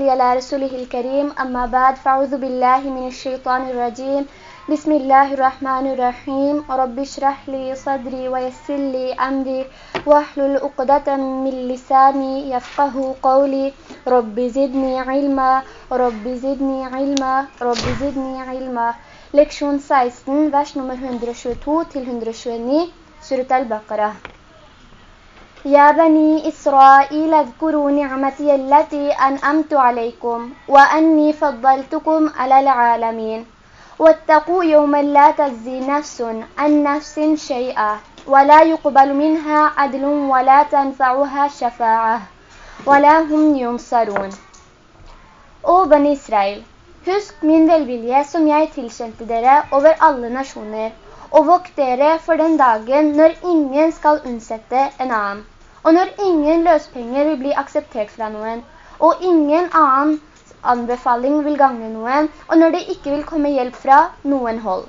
على رسوله الكريم. أما بعد فأعوذ بالله من الشيطان الرجيم. بسم الله الرحمن الرحيم. رب اشرح لي صدري ويسر لي أمري. واحلل عقدة من لساني يفقه قولي. رب زدني علما. رب زدني علما. رب زدني علما. Leksjon 16, vers nummer 122 til 129, Surat al-Baqarah. يا بني إسرائيل اذكروا نعمتي التي أنأمت عليكم وأني فضلتكم على العالمين واتقوا يوما لا تجزي نفس عن نفس شيئا ولا يقبل منها عدل ولا تنفعها شفاعة ولا هم ينصرون Og Bani Israel, husk min velvilje som jeg tilkjente dere over alle nasjoner, og vokt dere for den dagen når ingen skal unnsette en annen. Og når ingen løspenger vil bli akseptert fra noen, og ingen annen anbefaling vil gange noen, og når det ikke vil komme hjelp fra noen hold.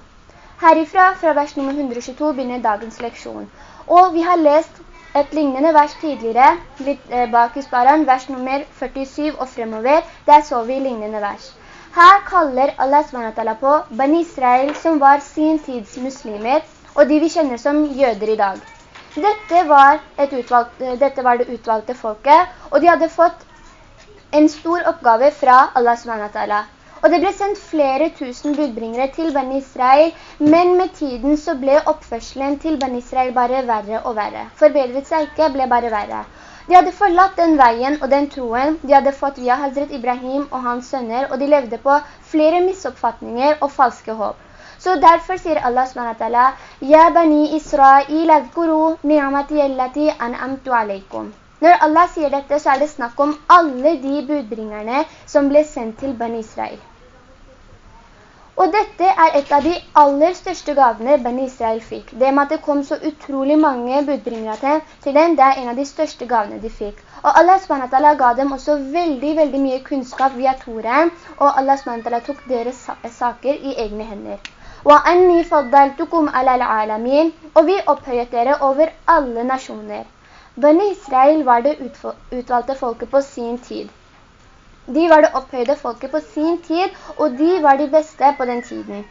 Herifra, fra vers nummer 122, begynner dagens leksjon. Og vi har lest et lignende vers tidligere, litt eh, bak i sparen, vers nummer 47 og fremover, der så vi lignende vers. Her kaller Allah SWT på Bani Israel, som var sin tids muslimer, og de vi kjenner som jøder i dag. Dette var, utvalgt, dette var, det utvalgte folket, og de hadde fått en stor oppgave fra Allah SWT. Og det ble sendt flere tusen budbringere til Ben Israel, men med tiden så ble oppførselen til Ben Israel bare verre og verre. Forbedret seg ikke, ble bare verre. De hadde forlatt den veien og den troen de hadde fått via Hazret Ibrahim og hans sønner, og de levde på flere misoppfatninger og falske håp. Så derfor sier Allah SWT, «Ja bani Israel, adkuru ni'amati allati an'amtu alaikum». Når Allah sier dette, så er det snakk om alle de budbringerne som ble sendt til Bani Israel. Og dette er et av de aller største gavene Bani Israel fikk. Det med at det kom så utrolig mange budbringere til dem, det er en av de største gavene de fikk. Og Allah SWT ga dem også veldig, veldig mye kunnskap via Toren, og Allah SWT tok deres saker i egne hender. Og vi opphøyet dere over alle nasjoner. Bønne Israel var det utvalgte folket på sin tid. De var det opphøyde folket på sin tid, og de var de beste på den tiden.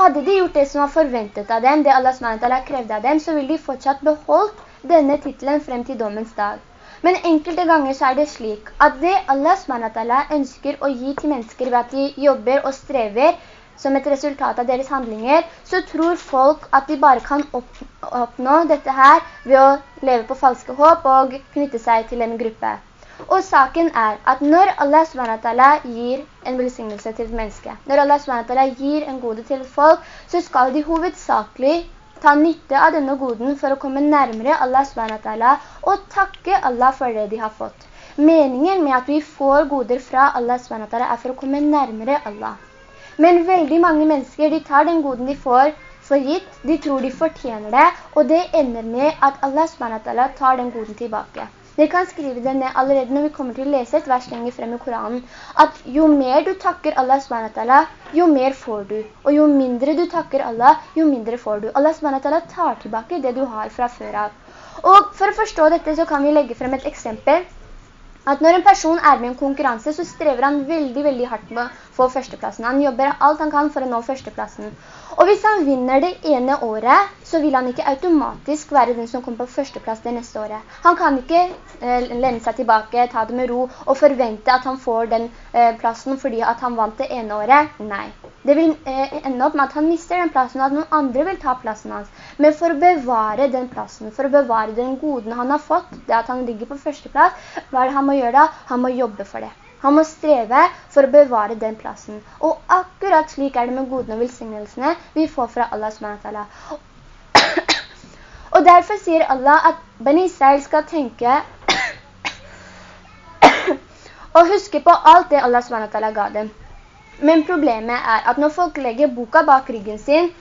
Hadde de gjort det som var forventet av dem, det Allah SWT krevde av dem, så ville de fortsatt beholdt denne titelen frem til dommens dag. Men enkelte ganger så er det slik at det Allah SWT ønsker å gi til mennesker ved at de jobber og strever, som et resultat av deres handlinger, så tror folk at de bare kan oppnå dette her ved å leve på falske håp og knytte seg til en gruppe. Og saken er at når Allah SWT gir en velsignelse til et menneske, når Allah SWT gir en gode til et folk, så skal de hovedsakelig ta nytte av denne goden for å komme nærmere Allah SWT og takke Allah for det de har fått. Meningen med at vi får goder fra Allah SWT er for å komme nærmere Allah. Men veldig mange mennesker, de tar den goden de får for gitt, de tror de fortjener det, og det ender med at Allah SWT tar den goden tilbake. Dere kan skrive det ned allerede når vi kommer til å lese et vers lenger frem i Koranen, at jo mer du takker Allah SWT, jo mer får du. Og jo mindre du takker Allah, jo mindre får du. Allah SWT tar tilbake det du har fra før av. Og for å forstå dette så kan vi legge frem et eksempel at når en person er med i en konkurranse, så strever han veldig, veldig hardt med å få førsteplassen. Han jobber alt han kan for å nå førsteplassen. Og hvis han vinner det ene året, så vil han ikke automatisk være den som kommer på førsteplass det neste året. Han kan ikke eh, lene seg tilbake, ta det med ro og forvente at han får den eh, plassen fordi at han vant det ene året. Nei. Det vil eh, ende opp med at han mister den plassen, og at noen andre vil ta plassen hans. Men for å bevare den plassen, for å bevare den goden han har fått, det at han ligger på førsteplass, hva er det han må gjøre da? Han må jobbe for det. Han må streve for å bevare den plassen. Og akkurat slik er det med godene og velsignelsene vi får fra Allah SWT. og derfor sier Allah at Ben Israel skal tenke og huske på alt det Allah SWT ga dem. Men problemet er at når folk legger boka bak ryggen sin,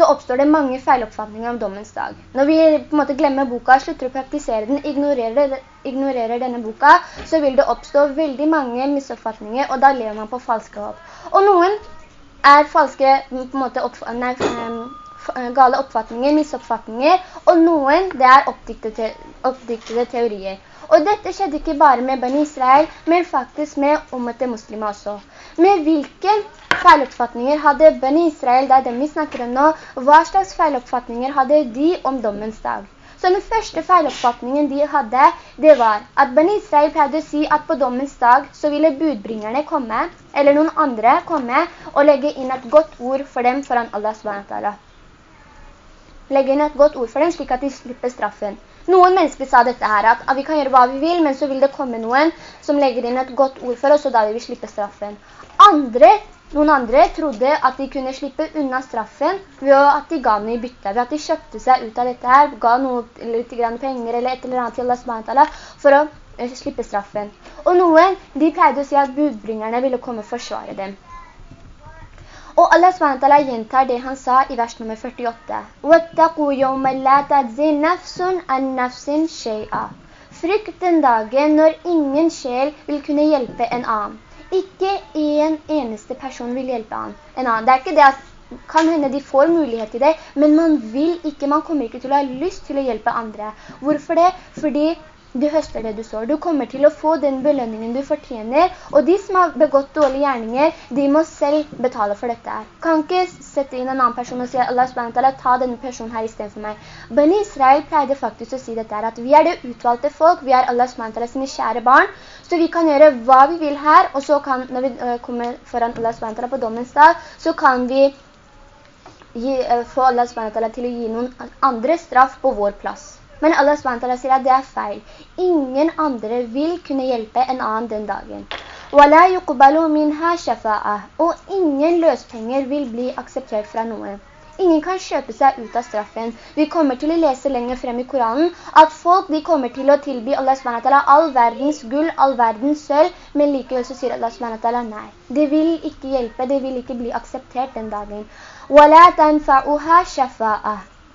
så oppstår det mange feiloppfatninger om dommens dag. Når vi på en måte glemmer boka, slutter å praktisere den, ignorerer, ignorerer, denne boka, så vil det oppstå veldig mange misoppfatninger, og da lever man på falske håp. Og noen er falske, på en måte, eh, gale oppfatninger, misoppfatninger, og noen det er oppdiktede, oppdiktede teorier. Og dette skjedde ikke bare med Bani Israel, men faktisk med omvete muslimer også. Med hvilke feiloppfatninger hadde Bani Israel, det er dem vi snakker om nå, hva slags feiloppfatninger hadde de om dommens dag? Så den første feiloppfatningen de hadde, det var at Bani Israel pleide å si at på dommens dag så ville budbringerne komme, eller noen andre komme, og legge inn et godt ord for dem foran Allah SWT. Legge inn et godt ord for dem slik at de slipper straffen. Noen mennesker sa dette her, at vi kan gjøre hva vi vil, men så vil det komme noen som legger inn et godt ord for oss, og da vil vi slippe straffen. Andre noen andre trodde at de kunne slippe unna straffen ved at de ga noe i bytte, ved at de kjøpte seg ut av dette her, ga noe, litt penger eller et eller annet til Allah for å eh, slippe straffen. Og noen, de pleide å si at budbringerne ville komme og forsvare dem. Og Allah SWT gjentar det han sa i vers nummer 48. «Wattaku yawma la tadzi nafsun an nafsin shay'a». Frykt den dagen når ingen sjel vil kunne hjelpe en annen. Ikke en eneste person vil hjelpe en annen. Det er ikke det at kan hende de får mulighet til det, men man vil ikke, man kommer ikke til å ha lyst til å hjelpe andre. Hvorfor det? Fordi du høster det du sår. Du kommer til å få den belønningen du fortjener, og de som har begått dårlige gjerninger, de må selv betale for dette. Kan ikke sette inn en annen person og si Allah ta denne personen her i stedet for meg. Bani Israel pleide faktisk å si dette at vi er det utvalgte folk, vi er Allah sine kjære barn, så vi kan gjøre hva vi vil her, og så kan, når vi uh, kommer foran Allah på dommens dag, så kan vi gi, uh, få Allah til å gi noen andre straff på vår plass. Men Allah SWT sier at det er feil. Ingen andre vil kunne hjelpe en annen den dagen. Og ingen løspenger vil bli akseptert fra noen. Ingen kan kjøpe seg ut av straffen. Vi kommer til å lese lenger frem i Koranen at folk de kommer til å tilby Allah SWT all verdens gull, all verdens sølv, men likevel så sier Allah SWT nei. Det vil ikke hjelpe, det vil ikke bli akseptert den dagen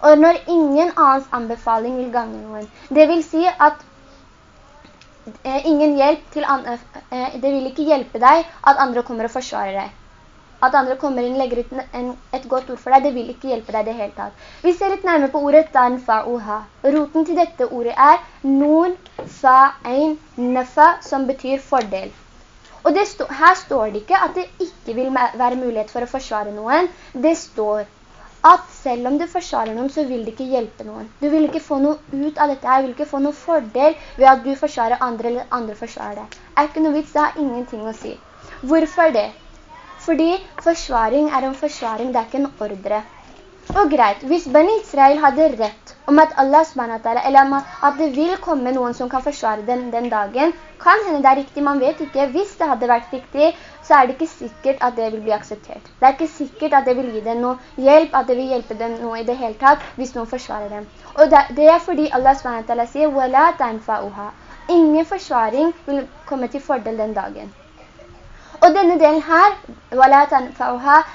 og når ingen annens anbefaling vil gange noen. Det vil si at eh, ingen hjelp til andre, eh, det vil ikke hjelpe deg at andre kommer og forsvarer deg. At andre kommer inn og legger ut en, en, et godt ord for deg, det vil ikke hjelpe deg det hele tatt. Vi ser litt nærmere på ordet danfa'uha. Roten til dette ordet er nun fa'in nafa, som betyr fordel. Og stå, her står det ikke at det ikke vil være mulighet for å forsvare noen. Det står at selv om du forsvarer noen, så vil det ikke hjelpe noen. Du vil ikke få noe ut av dette, her, du vil ikke få noe fordel ved at du forsvarer andre eller andre forsvarer deg. Er ikke noe vits, det har ingenting å si. Hvorfor det? Fordi forsvaring er en forsvaring, det er ikke en ordre. Og greit, hvis Ben Israel hadde rett om at Allah SWT, eller at det vil komme noen som kan forsvare den, den dagen, kan hende det er riktig, man vet ikke. Hvis det hadde vært riktig, så er det ikke sikkert at det vil bli akseptert. Det er ikke sikkert at det vil gi dem noe hjelp, at det vil hjelpe dem noe i det hele tatt, hvis noen forsvarer dem. Og det, er fordi Allah sier, «Wala tanfa'uha». Ingen forsvaring vil komme til fordel den dagen. Og denne delen her,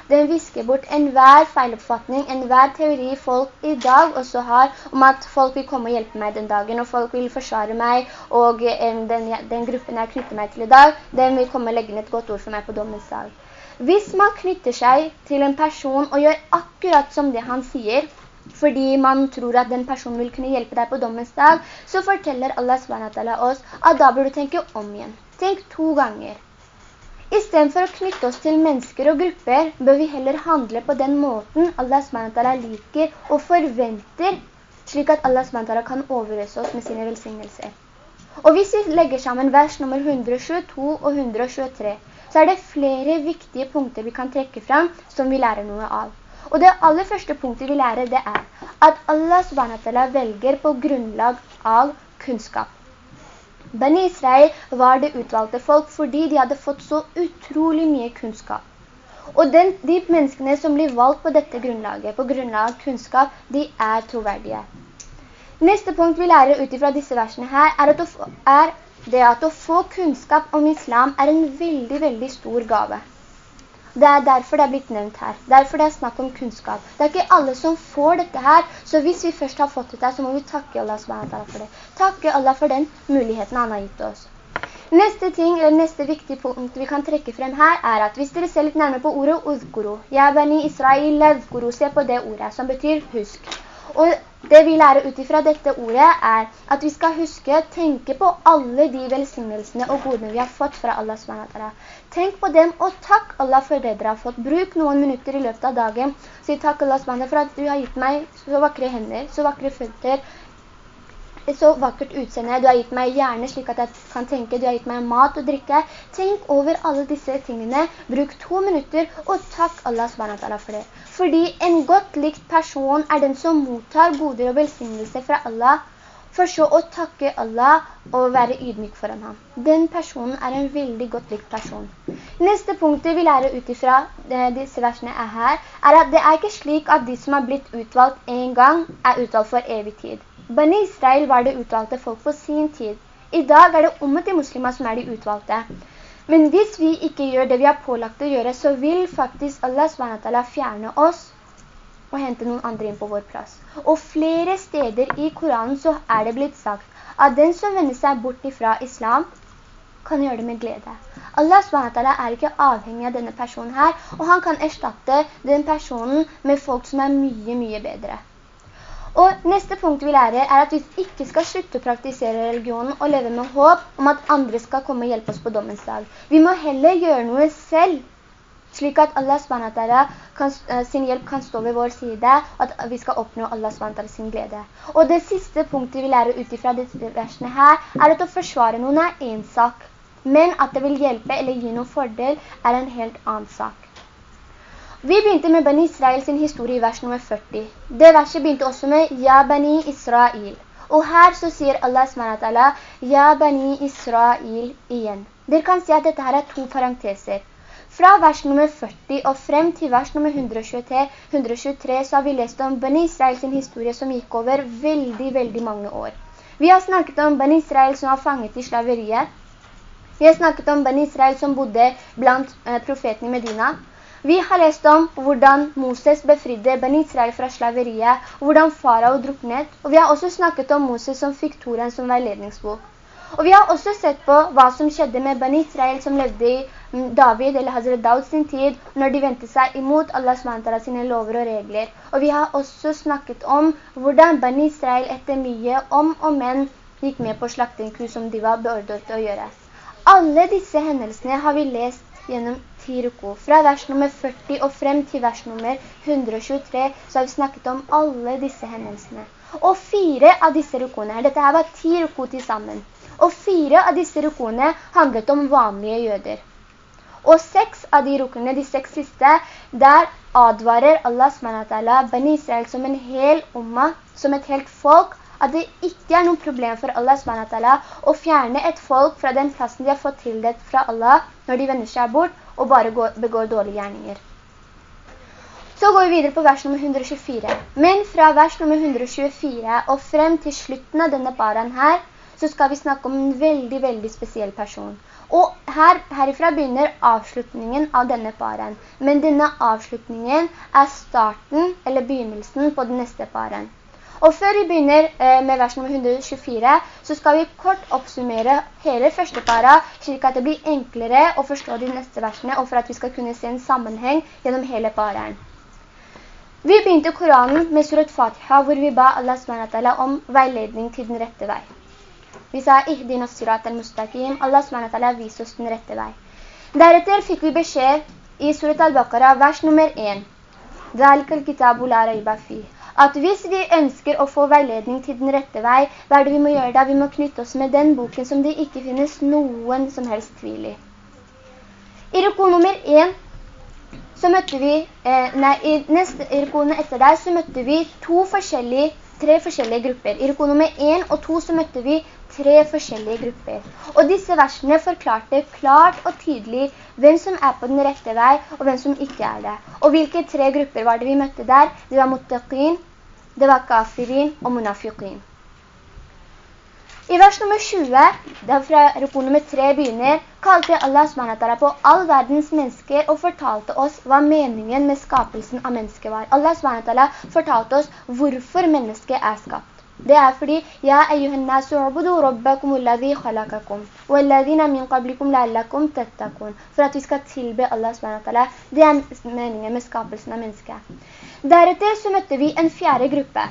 den visker bort enhver feiloppfatning, enhver teori folk i dag også har om at folk vil komme og hjelpe meg den dagen, og folk vil forsvare meg, og den, den gruppen jeg knytter meg til i dag, den vil komme og legge ned et godt ord for meg på dommens dag. Hvis man knytter seg til en person og gjør akkurat som det han sier, fordi man tror at den personen vil kunne hjelpe deg på dommens dag, så forteller Allah SWT oss at da bør du tenke om igjen. Tenk to ganger. I stedet for å knytte oss til mennesker og grupper, bør vi heller handle på den måten Allah SWT liker og forventer, slik at Allah SWT kan overrøse oss med sine velsignelser. Og hvis vi legger sammen vers nummer 122 og 123, så er det flere viktige punkter vi kan trekke fram som vi lærer noe av. Og det aller første punktet vi lærer det er at Allah SWT velger på grunnlag av kunnskap. Bani Israel var det utvalgte folk fordi de hadde fått så utrolig mye kunnskap. Og den, de menneskene som blir valgt på dette grunnlaget, på grunnlag av kunnskap, de er troverdige. Neste punkt vi lærer ut fra disse versene her, er, at å, er det at å få kunnskap om islam er en veldig, veldig stor gave. Det er derfor det er blitt nevnt her. Derfor det er snakk om kunnskap. Det er ikke alle som får dette her, så hvis vi først har fått dette, så må vi takke Allah for det. Takke Allah for den muligheten han har gitt oss. Neste ting, eller neste viktig punkt vi kan trekke frem her, er at hvis dere ser litt nærmere på ordet «udhkuru», «Ja bani Israel ledhkuru», se på det ordet, som betyr «husk». Og det vi lærer utifra dette ordet er at vi skal huske, tenke på alle de velsignelsene og godene vi har fått fra Allah SWT. Tenk på dem, og takk Allah for det dere har fått. Bruk noen minutter i løpet av dagen. Si takk Allah SWT for at du har gitt meg så vakre hender, så vakre føtter, et så vakkert utseende, du har gitt meg hjerne slik at jeg kan tenke, du har gitt meg mat og drikke. Tenk over alle disse tingene, bruk to minutter, og takk Allah SWT for det. Fordi en godt likt person er den som mottar goder og velsignelse fra Allah, for så å takke Allah og være ydmyk foran ham. Den personen er en veldig godt likt person. Neste punktet vi lærer utifra eh, disse versene er her, er at det er ikke slik at de som har blitt utvalgt en gang, er utvalgt for evig tid. Bani Israel var det utvalgte folk for sin tid. I dag er det ommet til muslimer som er de utvalgte. Men hvis vi ikke gjør det vi har pålagt å gjøre, så vil faktisk Allah SWT fjerne oss og hente noen andre inn på vår plass. Og flere steder i Koranen så er det blitt sagt at den som vender seg bort ifra islam, kan gjøre det med glede. Allah SWT er ikke avhengig av denne personen her, og han kan erstatte den personen med folk som er mye, mye bedre. Og neste punkt vi lærer er at vi ikke skal slutte å praktisere religionen og leve med håp om at andre skal komme og hjelpe oss på dommens dag. Vi må heller gjøre noe selv, slik at Allah kan, eh, sin hjelp kan stå ved vår side, at vi skal oppnå Allah sin glede. Og det siste punktet vi lærer ut fra disse versene her, er at å forsvare noen er en sak, men at det vil hjelpe eller gi noen fordel er en helt annen sak. Vi begynte med Bani Israel sin historie i vers nummer 40. Det verset begynte også med Ja Bani Israel. Og her så sier Allah SWT Ja Bani Israel igjen. Dere kan si at dette her er to parenteser. Fra vers nummer 40 og frem til vers nummer 123, 123 så har vi lest om Ben Israel sin historie som gikk over veldig, veldig mange år. Vi har snakket om Ben Israel som var fanget i slaveriet. Vi har snakket om Ben Israel som bodde blant eh, profeten i Medina. Vi har lest om hvordan Moses befridde Ben Israel fra slaveriet, og hvordan farao druknet, og vi har også snakket om Moses som fikk Toren som veiledningsbok. Og vi har også sett på hva som skjedde med Bani Israel som levde i mm, David eller Hazret Daud sin tid, når de ventet seg imot Allah SWT sine lover og regler. Og vi har også snakket om hvordan Bani Israel etter mye om og menn gikk med på slaktingku som de var beordret til å gjøre. Alle disse hendelsene har vi lest gjennom ti ruko. Fra vers nummer 40 og frem til vers nummer 123 så har vi snakket om alle disse hendelsene. Og fire av disse rukoene, her, dette her var ti ruko til sammen, og fire av disse rukkene handlet om vanlige jøder. Og seks av de rukkene, de seks siste, der advarer Allah SWT Ben Israel som en hel umma, som et helt folk, at det ikke er noen problem for Allah SWT å fjerne et folk fra den plassen de har fått tildelt fra Allah når de vender seg bort, og bare går, begår dårlige gjerninger. Så går vi videre på vers nummer 124. Men fra vers nummer 124 og frem til slutten av denne paran her, så skal vi snakke om en veldig, veldig spesiell person. Og her, herifra begynner avslutningen av denne paren. Men denne avslutningen er starten, eller begynnelsen på den neste paren. Og før vi begynner eh, med vers nummer 124, så skal vi kort oppsummere hele første para, slik at det blir enklere å forstå de neste versene, og for at vi skal kunne se en sammenheng gjennom hele paren. Vi begynte Koranen med surat Fatiha, hvor vi ba Allah SWT om veiledning til den rette vei. Vi sa «Ihdina sirat al-mustaqim», Allah SWT viser oss den rette vei. Deretter fikk vi beskjed i surat al-Baqarah, vers nummer 1. «Dalik al-kitabu la raiba fi» at hvis vi ønsker å få veiledning til den rette vei, hva er det vi må gjøre da? Vi må knytte oss med den boken som det ikke finnes noen som helst tvil i. I ruko nummer 1 så møtte vi, eh, nei, i neste rukoene etter der så møtte vi to forskjellige, tre forskjellige grupper. I ruko nummer 1 og 2 så møtte vi tre forskjellige grupper. Og disse versene forklarte klart og tydelig hvem som er på den rette vei, og hvem som ikke er det. Og hvilke tre grupper var det vi møtte der? Det var muttaqin, det var kafirin og munafiqin. I vers nummer 20, fra rukun nummer 3 begynner, kalte Allah SWT på all verdens mennesker og fortalte oss hva meningen med skapelsen av mennesket var. Allah SWT fortalte oss hvorfor mennesket er skapt. Det er fordi «Ja, eyyuhen nasu ubudu rabbakum alladhi khalakakum, og min qablikum la'allakum tettakun». For at vi skal tilbe Allah SWT. Det er meningen med skapelsen av mennesket. Deretter så møtte vi en fjerde gruppe.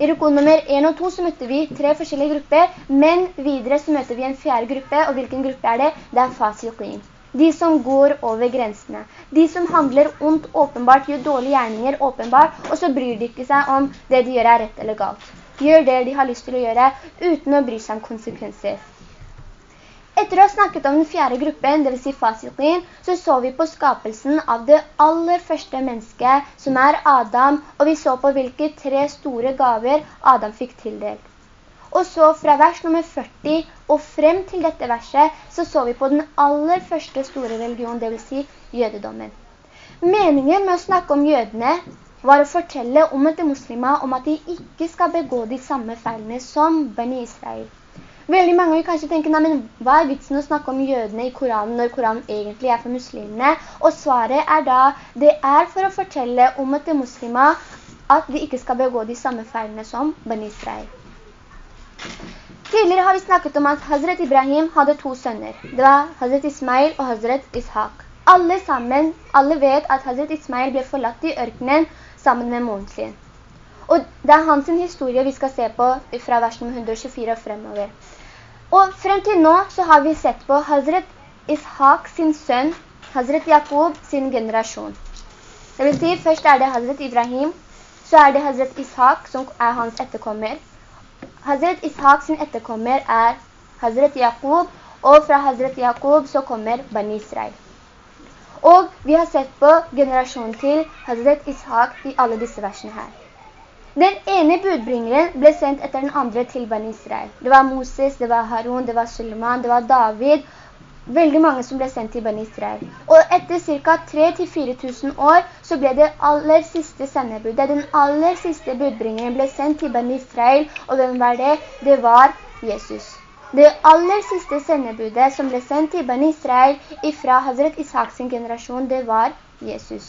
I rukon nummer 1 og 2 så møtte vi tre forskjellige grupper, men videre så møtte vi en fjerde gruppe, og hvilken gruppe er det? Det er fasiqin. De som går over grensene. De som handler ondt åpenbart, gjør dårlige gjerninger åpenbart, og så bryr de ikke seg om det de gjør er rett eller galt. Gjør det de har lyst til å gjøre, uten å bry seg om konsekvenser. Etter å ha snakket om den fjerde gruppen, det vil si fasiqin, så så vi på skapelsen av det aller første mennesket, som er Adam, og vi så på hvilke tre store gaver Adam fikk tildelt. Og så fra vers nummer 40 og frem til dette verset, så så vi på den aller første store religion, det vil si jødedommen. Meningen med å snakke om jødene var å fortelle om etter muslimer om at de ikke skal begå de samme feilene som Bani Israel. Veldig mange vil kanskje tenke, nei, men hva er vitsen å snakke om jødene i Koranen når Koranen egentlig er for muslimene? Og svaret er da, det er for å fortelle om etter muslimer at de ikke skal begå de samme feilene som Bani Israel. Tidligere har vi snakket om at Hazret Ibrahim hadde to sønner. Det var Hazret Ismail og Hazret Ishaq. Alle sammen, alle vet at Hazret Ismail ble forlatt i ørkenen sammen med moren sin. Og det er hans historie vi skal se på fra versen 124 og fremover. Og frem til nå så har vi sett på Hazret Ishaq sin sønn, Hazret Jakob sin generasjon. Det vil si, først er det Hazret Ibrahim, så er det Hazret Ishaq som er hans etterkommer, Hazret Ishaq sin etterkommer er Hazret Jakob, og fra Hazret Jakob så kommer Bani Israel. Og vi har sett på generasjonen til Hazret Ishak i alle disse versene her. Den ene budbringeren ble sendt etter den andre til Bani Israel. Det var Moses, det var Harun, det var Suleiman, det var David, veldig mange som ble sendt til Bani Israel. Og etter ca. 3-4 tusen år så ble det aller siste sendebudet, den aller siste budbringeren ble sendt til Bani Israel, og hvem var det? Det var Jesus. Det aller siste sendebudet som ble sendt til Bani Israel ifra Hazret Ishaq sin generasjon, det var Jesus.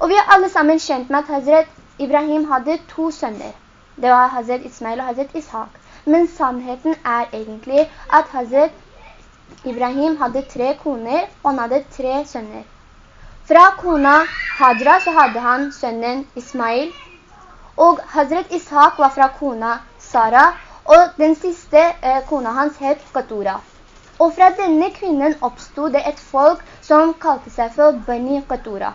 Og vi er alle sammen kjent med at Hazret Ibrahim hadde to sønner. Det var Hazret Ismail og Hazret Ishaq. Men sannheten er egentlig at Hazret Ibrahim hadde tre koner, og han hadde tre sønner. Fra kona Hadra så hadde han sønnen Ismail, og Hazret Ishaq var fra kona Sara, og den siste eh, kona hans het Qatura. Og fra denne kvinnen oppstod det et folk som kalte seg for Bani Qatura.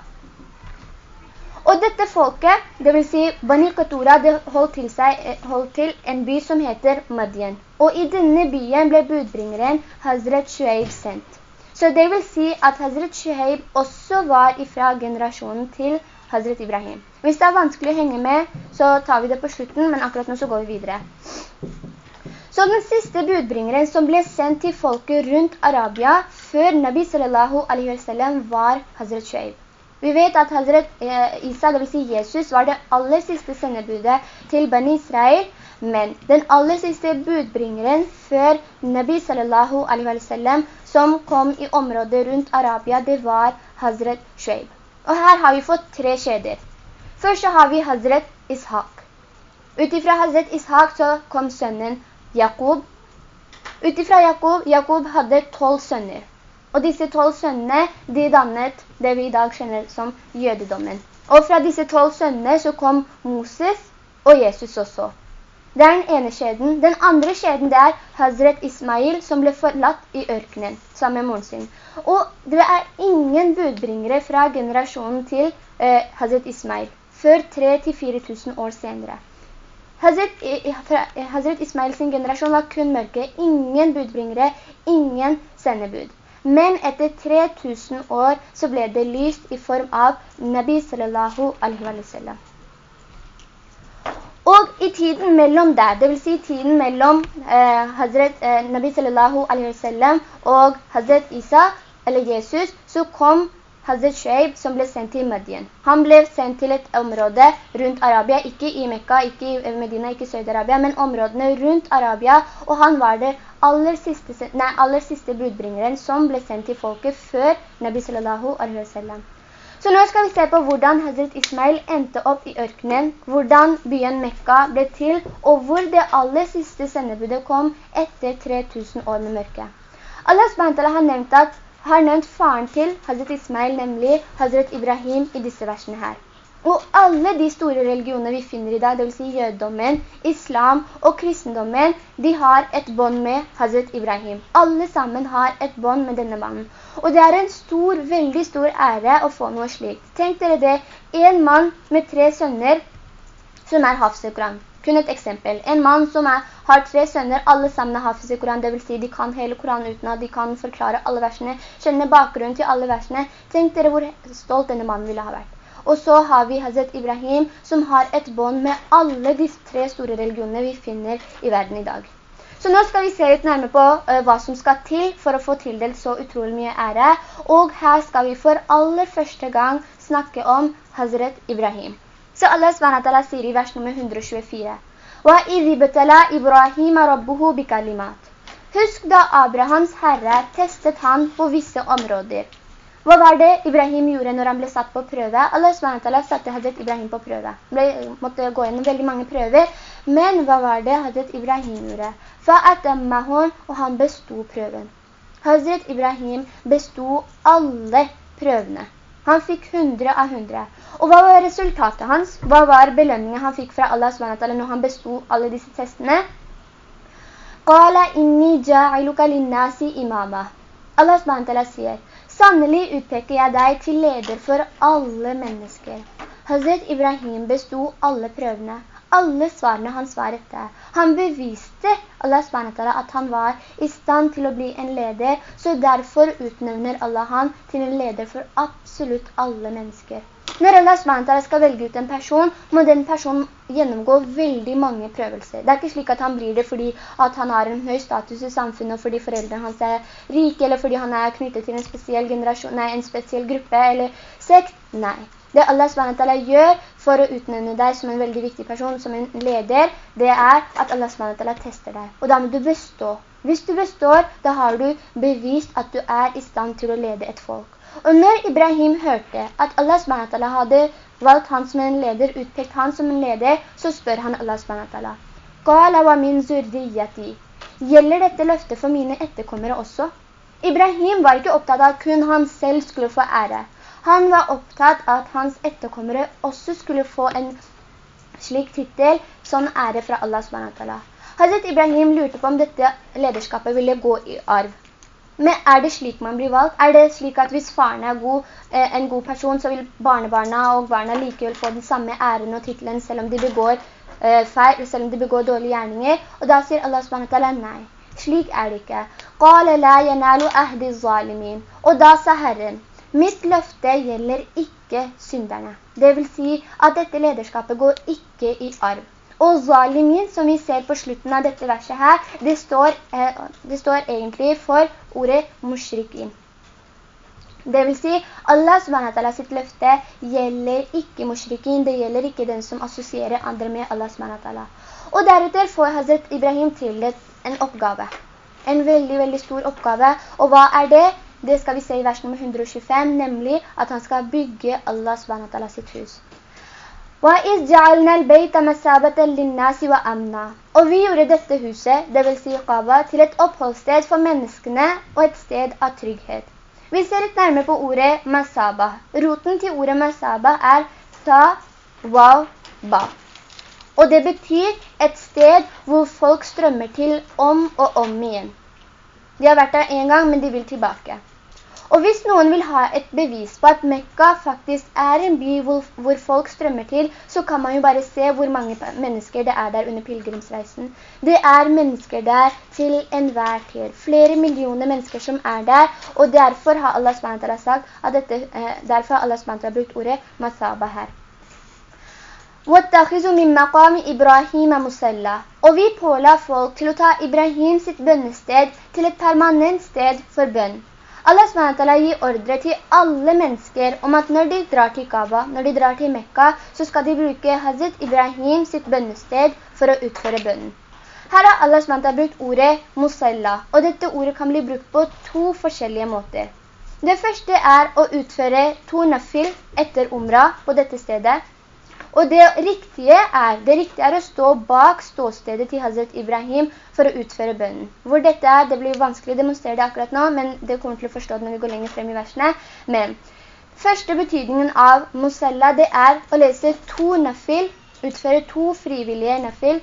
Og dette folket, det vil si Bani Qatura, det holdt til, seg, eh, holdt til en by som heter Madian. Og i denne byen ble budbringeren Hazret Shuaib sendt. Så det vil si at Hazret Shuaib også var ifra generasjonen til Hazret Ibrahim. Hvis det er vanskelig å henge med, så tar vi det på slutten, men akkurat nå så går vi videre. Så den siste budbringeren som ble sendt til folket rundt Arabia før Nabi sallallahu alaihi wasallam var Hazret Shuaib. Vi vet at Hazret eh, Isa, det vil si Jesus, var det aller siste sendebudet til Bani Israel, men den aller siste budbringeren før Nabi sallallahu alaihi wa sallam, som kom i området rundt Arabia, det var Hazret Shuaib. Og her har vi fått tre kjeder. Først så har vi Hazret Ishaq. Utifra Hazret Ishaq så kom sønnen Jakob. Utifra Jakob, Jakob hadde tolv sønner. Og disse tolv sønnene, de dannet det vi i dag kjenner som jødedommen. Og fra disse tolv sønnene så kom Moses og Jesus også. Det er den ene skjeden. Den andre skjeden det er Hazret Ismail som ble forlatt i ørkenen sammen med moren sin. Og det er ingen budbringere fra generasjonen til eh, Hazret Ismail før 3-4 tusen år senere. Hazret, Hazret Ismail sin generasjon var kun mørke. Ingen budbringere, ingen sendebud. Men etter 3000 år så ble det lyst i form av Nabi sallallahu alaihi wa sallam. Og i tiden mellom der, det vil si tiden mellom eh, Hazret, eh, Nabi sallallahu alaihi wa sallam og Hazret Isa, eller Jesus, så kom Hazret Shaib som ble sendt til Medien. Han ble sendt til et område rundt Arabia, ikke i Mekka, ikke i Medina, ikke i Sød-Arabia, men områdene rundt Arabia, og han var det aller siste, nei, aller siste budbringeren som ble sendt til folket før Nabi sallallahu alaihi wa sallam. Så nå skal vi se på hvordan Hazret Ismail endte opp i ørkenen, hvordan byen Mekka ble til, og hvor det aller siste sendebudet kom etter 3000 år med mørke. Allah SWT har nevnt, at, har nevnt faren til Hazret Ismail, nemlig Hazret Ibrahim i disse versene her. Og alle de store religioner vi finner i dag, det vil si jødommen, islam og kristendommen, de har et bånd med Hazret Ibrahim. Alle sammen har et bånd med denne mannen. Og det er en stor, veldig stor ære å få noe slikt. Tenk dere det, en mann med tre sønner som er Hafs Koran. Kun et eksempel. En mann som er, har tre sønner, alle sammen er Hafs Koran, det vil si de kan hele Koran uten at de kan forklare alle versene, skjønne bakgrunnen til alle versene. Tenk dere hvor stolt denne mannen ville ha vært. Og så har vi Hazret Ibrahim, som har et bånd med alle de tre store religionene vi finner i verden i dag. Så nå skal vi se litt nærmere på uh, hva som skal til for å få tildelt så utrolig mye ære. Og her skal vi for aller første gang snakke om Hazret Ibrahim. Så Allah sier i vers nummer 124 Husk da Abrahams herre testet han på visse områder. Hva var det Ibrahim gjorde når han ble satt på prøve? Allah SWT satte Hadrat Ibrahim på prøve. Han måtte gå gjennom veldig mange prøver. Men hva var det Hadrat Ibrahim gjorde? Fa'atammahun, og han bestod prøven. Hazret Ibrahim bestod alle prøvene. Han fikk 100 av 100. Og hva var resultatet hans? Hva var belønningen han fikk fra Allah SWT når han bestod alle disse testene? Qala inni ja'iluka linnasi imama. Allah SWT sier, Sannelig utpeker jeg deg til leder for alle mennesker. Hazret Ibrahim bestod alle prøvene. Alle svarene han svaret. Han beviste Allah SWT at han var i stand til å bli en leder, så derfor utnevner Allah han til en leder for absolutt alle mennesker. Når Allah SWT skal velge ut en person, må den personen gjennomgå veldig mange prøvelser. Det er ikke slik at han blir det fordi han har en høy status i samfunnet, og fordi foreldrene hans er rike, eller fordi han er knyttet til en spesiell nei, en spesiell gruppe eller sekt. Nei. Det Allah SWT gjør for å utnevne deg som en veldig viktig person, som en leder, det er at Allah SWT tester deg. Og da må du bestå. Hvis du består, da har du bevist at du er i stand til å lede et folk. Og når Ibrahim hørte at Allah SWT hadde valgt han som en leder, utpekt han som en leder, så spør han Allah SWT. «Qala wa min zurdiyati». Gjelder dette løftet for mine etterkommere også? Ibrahim var ikke opptatt av at kun han selv skulle få ære. Han var opptatt av at hans etterkommere også skulle få en slik titel, sånn ære fra Allah SWT. Hazret Ibrahim lurte på om dette lederskapet ville gå i arv. Men er det slik man blir valgt? Er det slik at hvis faren er god, eh, en god person, så vil barnebarna og barna likevel få den samme æren og titlen, selv om de begår eh, feil, selv om de begår dårlige gjerninger? Og da sier Allah SWT nei. Slik er det ikke. Og da sa Herren, mitt løfte gjelder ikke synderne. Det vil si at dette lederskapet går ikke i arv. Og zalimin, som vi ser på slutten av dette verset her, det står, eh, det står egentlig for ordet mushrikin. Det vil si, Allah SWT sitt løfte gjelder ikke mushrikin, det gjelder ikke den som assosierer andre med Allah SWT. Og deretter får Hazret Ibrahim til en oppgave. En veldig, veldig stor oppgave. Og hva er det? Det skal vi se i vers nummer 125, nemlig at han skal bygge Allah SWT sitt hus. Og vi gjorde dette huset, det vil si Qaba, til et oppholdssted for menneskene og et sted av trygghet. Vi ser litt nærmere på ordet masaba. Roten til ordet masaba er sa, waw, ba. Og det betyr et sted hvor folk strømmer til om og om igjen. De har vært der en gang, men de vil tilbake. Og hvis noen vil ha et bevis på at Mekka faktisk er en by hvor, hvor, folk strømmer til, så kan man jo bare se hvor mange mennesker det er der under pilgrimsreisen. Det er mennesker der til enhver tid. Flere millioner mennesker som er der, og derfor har Allah SWT sagt at dette, eh, derfor har Allah SWT brukt ordet masaba her. Og vi påla folk til å ta Ibrahim sitt bønnested til et permanent sted for bønn. Allah SWT gir ordre til alle mennesker om at når de drar til Kaaba, når de drar til Mekka, så skal de bruke Hazret Ibrahim sitt bønnested for å utføre bønnen. Her har Allah SWT brukt ordet musalla, og dette ordet kan bli brukt på to forskjellige måter. Det første er å utføre to nafil etter umra på dette stedet. Og det riktige er, det riktige er å stå bak ståstedet til Hazret Ibrahim for å utføre bønnen. Hvor dette er, det blir vanskelig å demonstrere det akkurat nå, men det kommer til å forstå det når vi går lenger frem i versene. Men første betydningen av musalla, det er å lese to nafil, utføre to frivillige nafil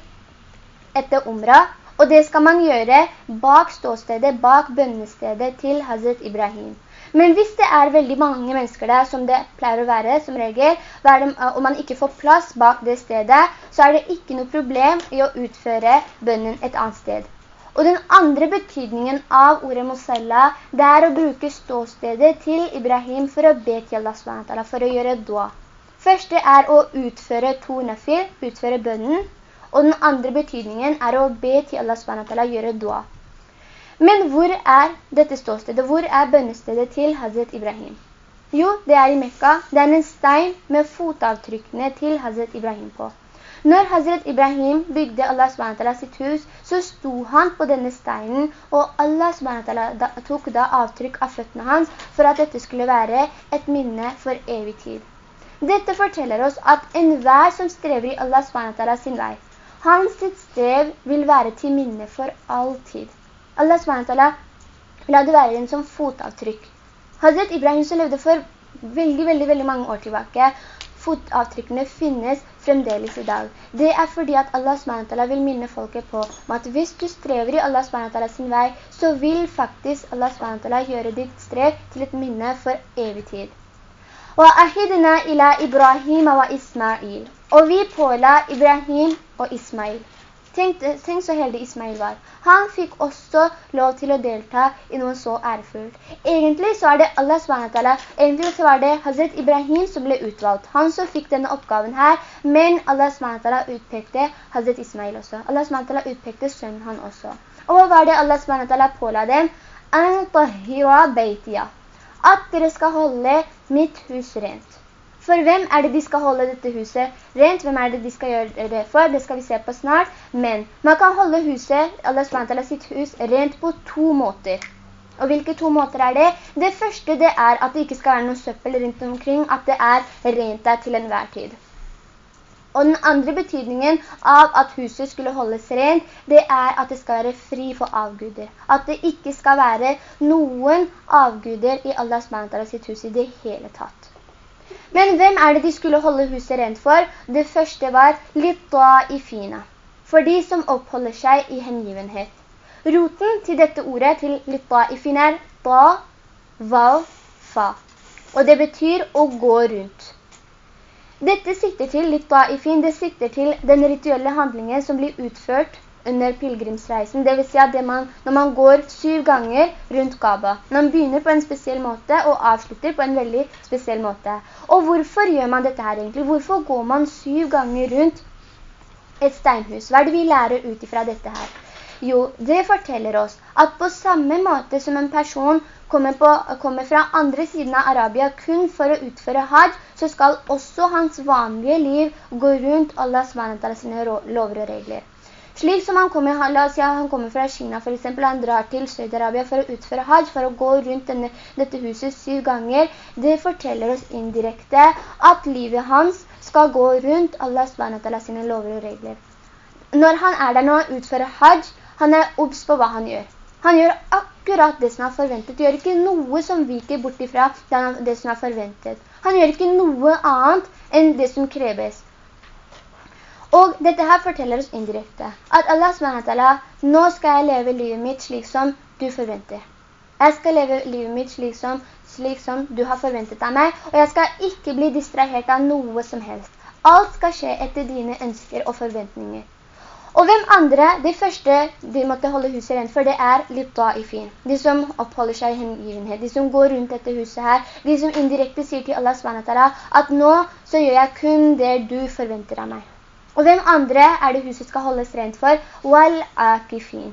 etter umra, og det skal man gjøre bak ståstedet, bak bønnestedet til Hazret Ibrahim. Men hvis det er veldig mange mennesker der, som det pleier å være som regel, og man ikke får plass bak det stedet, så er det ikke noe problem i å utføre bønnen et annet sted. Og den andre betydningen av ordet Mosalla, det er å bruke ståstedet til Ibrahim for å be til Allah SWT, for å gjøre dua. Første er å utføre to nafil, utføre bønnen, og den andre betydningen er å be til Allah SWT, gjøre dua. Men hvor er dette ståstedet? Hvor er bønnestedet til Hazret Ibrahim? Jo, det er i Mekka. Det er en stein med fotavtrykkene til Hazret Ibrahim på. Når Hazret Ibrahim bygde Allah SWT sitt hus, så sto han på denne steinen, og Allah SWT tok da avtrykk av føttene hans for at dette skulle være et minne for evig tid. Dette forteller oss at enhver som strever i Allah SWT sin vei, hans sitt strev vil være til minne for all tid. Allah SWT la det være en sånn fotavtrykk. Hazret Ibrahim som levde for veldig, veldig, veldig mange år tilbake, fotavtrykkene finnes fremdeles i dag. Det er fordi at Allah SWT vil minne folket på at hvis du strever i Allah SWT sin vei, så vil faktisk Allah SWT gjøre ditt strek til et minne for evig tid. Og vi påla Ibrahim og Ismail. Tenk, tenk, så heldig Ismail var. Han fikk også lov til å delta i noe så ærefullt. Egentlig så er det Allah SWT, egentlig så var det Hazret Ibrahim som ble utvalgt. Han som fikk denne oppgaven her, men Allah SWT utpekte Hazret Ismail også. Allah SWT utpekte sønnen han også. Og hva var det Allah SWT påla dem? At dere skal holde mitt hus rent. For hvem er det de skal holde dette huset rent? Hvem er det de skal gjøre det for? Det skal vi se på snart. Men man kan holde huset, Allah SWT sitt hus, rent på to måter. Og hvilke to måter er det? Det første det er at det ikke skal være noe søppel rundt omkring, at det er rent der til enhver tid. Og den andre betydningen av at huset skulle holdes rent, det er at det skal være fri for avguder. At det ikke skal være noen avguder i Allah SWT sitt hus i det hele tatt. Men hvem er det de skulle holde huset rent for? Det første var fina, for de som oppholder seg i hengivenhet. Roten til dette ordet til litta'ifin er ta, val, fa. Og det betyr å gå rundt. Dette sikter til litta'ifin, det sikter til den rituelle handlingen som blir utført under pilgrimsreisen. Det vil si at man, når man går syv ganger rundt Kaaba, man begynner på en spesiell måte og avslutter på en veldig spesiell måte. Og hvorfor gjør man dette her egentlig? Hvorfor går man syv ganger rundt et steinhus? Hva er det vi lærer ut fra dette her? Jo, det forteller oss at på samme måte som en person kommer, på, kommer, fra andre siden av Arabia kun for å utføre hajj, så skal også hans vanlige liv gå rundt Allahs sine lover og regler. Slik som han kommer, la oss si han kommer fra Kina for eksempel, han drar til Saudi-Arabia for å utføre hajj, for å gå rundt denne, dette huset syv ganger, det forteller oss indirekte at livet hans skal gå rundt Allah SWT sine lover og regler. Når han er der nå og utfører hajj, han er obs på hva han gjør. Han gjør akkurat det som er forventet. Gjør ikke noe som viker bort ifra det som er forventet. Han gjør ikke noe annet enn det som kreves. Og dette her forteller oss indirekte at Allah SWT, nå skal jeg leve livet mitt slik som du forventer. Jeg skal leve livet mitt slik som, slik som du har forventet av meg, og jeg skal ikke bli distrahert av noe som helst. Alt skal skje etter dine ønsker og forventninger. Og hvem andre, de første de måtte holde huset rent for, det er litt fin. De som oppholder seg i hengivenhet, de som går rundt dette huset her, de som indirekte sier til Allah SWT at nå så gjør jeg kun det du forventer av meg. Og hvem andre er det huset skal holdes rent for? Wal-akifin.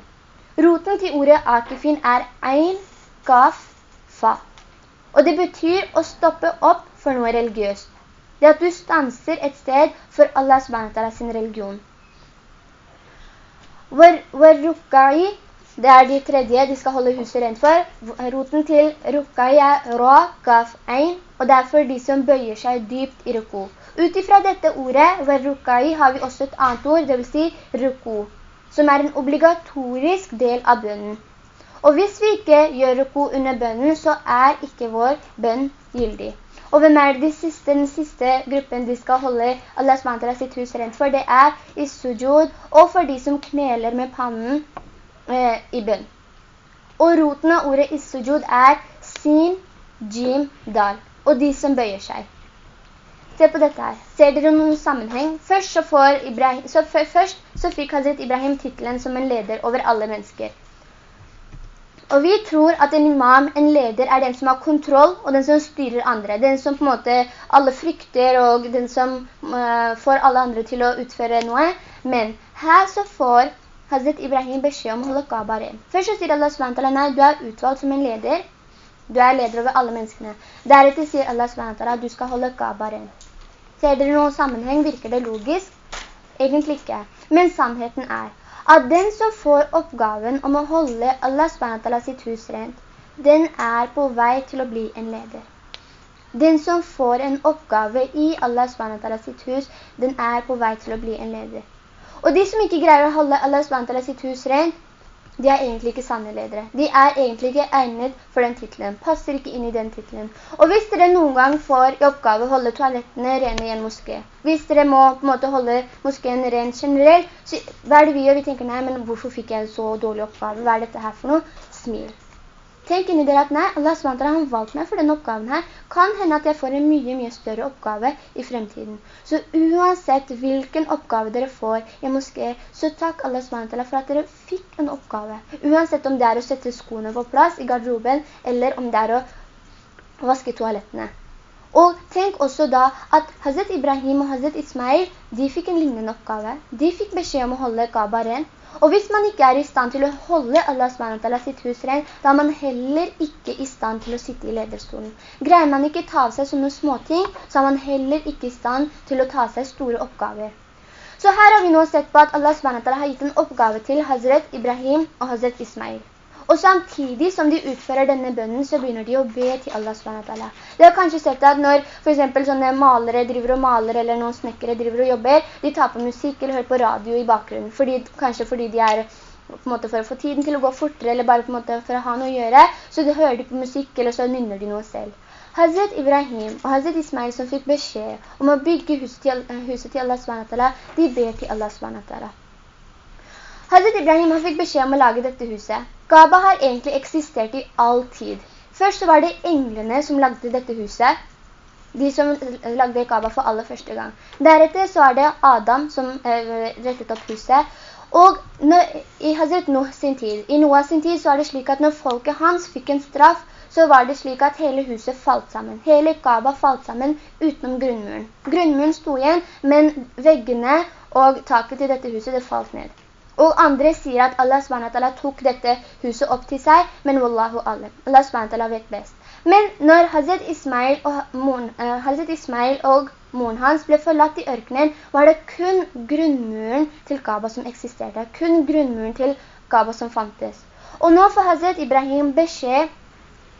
Roten til ordet akifin er ein, gaf, fa. Og det betyr å stoppe opp for noe religiøst. Det at du stanser et sted for Allah SWT sin religion. Var rukkai, Det er de tredje de skal holde huset rent for. Roten til rukai er ra, kaf, ein, og det er for de som bøyer seg dypt i Utifra dette ordet, verrukai, har vi også et annet ord, det vil si ruku, som er en obligatorisk del av bønnen. Og hvis vi ikke gjør ruku under bønnen, så er ikke vår bønn gyldig. Og hvem er de siste, den siste gruppen de skal holde Allah SWT sitt hus rent for? Det er i sujud, og for de som kneler med pannen eh, i bønn. Og roten av ordet issujud er sin, jim, dal. Og de som bøyer seg. Se på dette her. Ser dere noen sammenheng? Først så, Ibrahim, så, først så fikk Hazret Ibrahim titelen som en leder over alle mennesker. Og vi tror at en imam, en leder, er den som har kontroll, og den som styrer andre. Den som på en måte alle frykter, og den som uh, får alle andre til å utføre noe. Men her så får Hazret Ibrahim beskjed om Kaaba ren. Først så sier Allah SWT, nei, du er utvalgt som en leder. Du er leder over alle menneskene. Deretter sier Allah SWT, du skal holde Kaaba ren. Ser dere noen sammenheng? Virker det logisk? Egentlig ikke. Men sannheten er at den som får oppgaven om å holde Allah SWT sitt hus rent, den er på vei til å bli en leder. Den som får en oppgave i Allah SWT sitt hus, den er på vei til å bli en leder. Og de som ikke greier å holde Allah SWT sitt hus rent, de er egentlig ikke sanne ledere. De er egentlig ikke egnet for den titlen. Passer ikke inn i den titlen. Og hvis dere noen gang får i oppgave å holde toalettene rene i en moské, hvis dere må på en måte holde moskeen ren generelt, så hva er det vi gjør? Vi tenker, nei, men hvorfor fikk jeg en så dårlig oppgave? Hva er dette her for noe? Smil. Tenk inni dere at nei, Allah SWT har valgt meg for denne oppgaven her. Kan hende at jeg får en mye, mye større oppgave i fremtiden. Så uansett hvilken oppgave dere får i moské, så takk Allah SWT for at dere fikk en oppgave. Uansett om det er å sette skoene på plass i garderoben, eller om det er å vaske toalettene. Og tenk også da at Hazret Ibrahim og Hazret Ismail, de fikk en lignende oppgave. De fikk beskjed om å holde Kaaba ren. Og hvis man ikke er i stand til å holde Allah SWT sitt hus ren, da er man heller ikke i stand til å sitte i lederstolen. Greier man ikke ta av seg sånne småting, så er man heller ikke i stand til å ta seg store oppgaver. Så her har vi nå sett på at Allah SWT har gitt en oppgave til Hazret Ibrahim og Hazret Ismail. Og samtidig som de utfører denne bønnen, så begynner de å be til Allah SWT. Det har kanskje sett at når for eksempel sånne malere driver og maler, eller noen snekkere driver og jobber, de tar på musikk eller hører på radio i bakgrunnen. Fordi, kanskje fordi de er på en måte for å få tiden til å gå fortere, eller bare på en måte for å ha noe å gjøre, så de hører de på musikk, eller så nynner de noe selv. Hazret Ibrahim og Hazret Ismail som fikk beskjed om å bygge huset til, huset til Allah SWT, de ber til Allah SWT. Hazret Ibrahim han fikk beskjed om å lage dette huset. Kaaba har egentlig eksistert i all tid. Først var det englene som lagde dette huset. De som lagde Kaaba for aller første gang. Deretter så er det Adam som eh, rettet opp huset. Og når, i Hazret Noah sin tid, i Noah sin tid så er det slik at når folket hans fikk en straff, så var det slik at hele huset falt sammen. Hele Kaaba falt sammen utenom grunnmuren. Grunnmuren sto igjen, men veggene og taket til dette huset det falt ned. Og andre sier at Allah SWT tok dette huset opp til seg, men wallahu alam. Allah SWT vet best. Men når Hazret Ismail og, moren, uh, moren hans ble forlatt i ørkenen, var det kun grunnmuren til Kaaba som eksisterte. Kun grunnmuren til Kaaba som fantes. Og nå får Hazret Ibrahim beskjed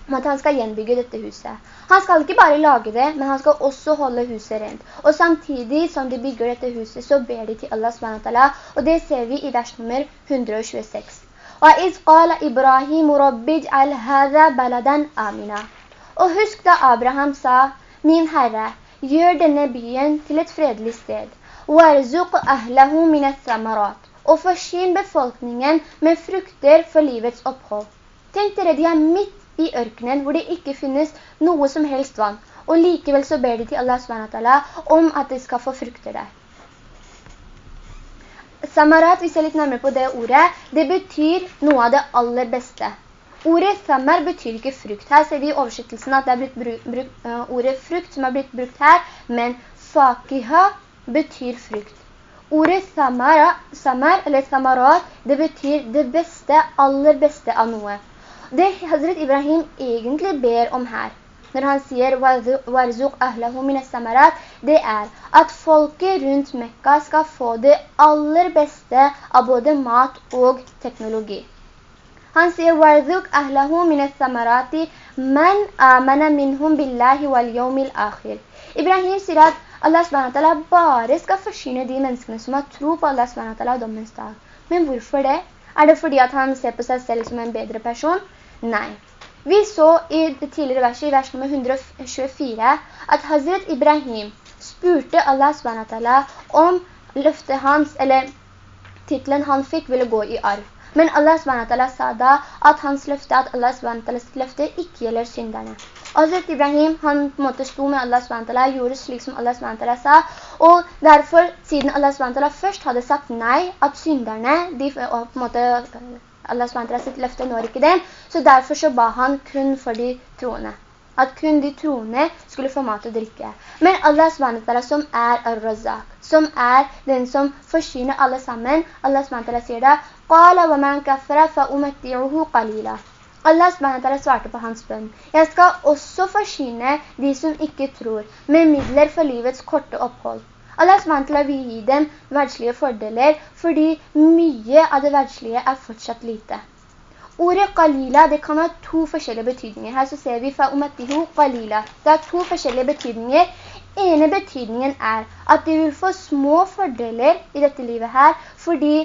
om at han skal gjenbygge dette huset. Han skal ikke bare lage det, men han skal også holde huset rent. Og samtidig som de bygger dette huset, så ber de til Allah SWT, og det ser vi i vers nummer 126. وَإِذْ قَالَ إِبْرَاهِيمُ رَبِّ اجْعَلْ هَذَا بَلَدًا آمِنًا Og husk da Abraham sa, Min Herre, gjør denne byen til et fredelig sted. وَارْزُقْ أَهْلَهُ مِنَ الثَّمَرَاتِ Og forsyn befolkningen med frukter for livets opphold. Tenk dere, de er midt i ørkenen hvor det ikke finnes noe som helst vann. Og likevel så ber de til Allah SWT om at de skal få frukter der. Samarat, vi ser litt nærmere på det ordet, det betyr noe av det aller beste. Ordet samar betyr ikke frukt. Her ser vi i oversettelsen at det er blitt bruk, bruk, uh, ordet frukt som er blitt brukt her, men fakiha betyr frukt. Ordet samara, samar, eller samarat, det betyr det beste, aller beste av noe. Det Hazret Ibrahim egentlig ber om her, når han sier «Warzuq ahlahu minas samarat», det er at folket rundt Mekka skal få det aller beste av både mat og teknologi. Han sier, «Warzuk ahlahu minas samarati man amana minhum billahi wal yawmil akhir». Ibrahim sier at Allah SWT bare skal forsyne de menneskene som har tro på Allah SWT og dommens dag. Men hvorfor det? Er det fordi at han ser på seg selv som en bedre person? Nei. Vi så i det tidligere verset, i vers nummer 124, at Hazret Ibrahim spurte Allah SWT om løftet hans, eller titlen han fikk, ville gå i arv. Men Allah SWT sa da at hans løfte, at Allah SWT løfte ikke gjelder synderne. Hazret Ibrahim, han på en måte sto med Allah SWT, gjorde slik som Allah SWT sa, og derfor, siden Allah SWT først hadde sagt nei, at synderne, de, på en måte, Allah SWT sitt løfte når ikke det, så derfor så ba han kun for de troende at kun de troende skulle få mat og drikke. Men Allah SWT som er al-Razak, som er den som forsyner alle sammen, Allah SWT sier da, «Qala wa man kafra fa umatti'uhu qalila». Allah SWT svarte på hans bønn. Jeg skal også forsyne de som ikke tror, med midler for livets korte opphold. Allah SWT vil gi dem verdslige fordeler, fordi mye av det verdslige er fortsatt lite. Ordet qalila, det kan ha to forskjellige betydninger. Her så ser vi fra umatihu qalila. Det er to forskjellige betydninger. Ene betydningen er at de vil få små fordeler i dette livet her, fordi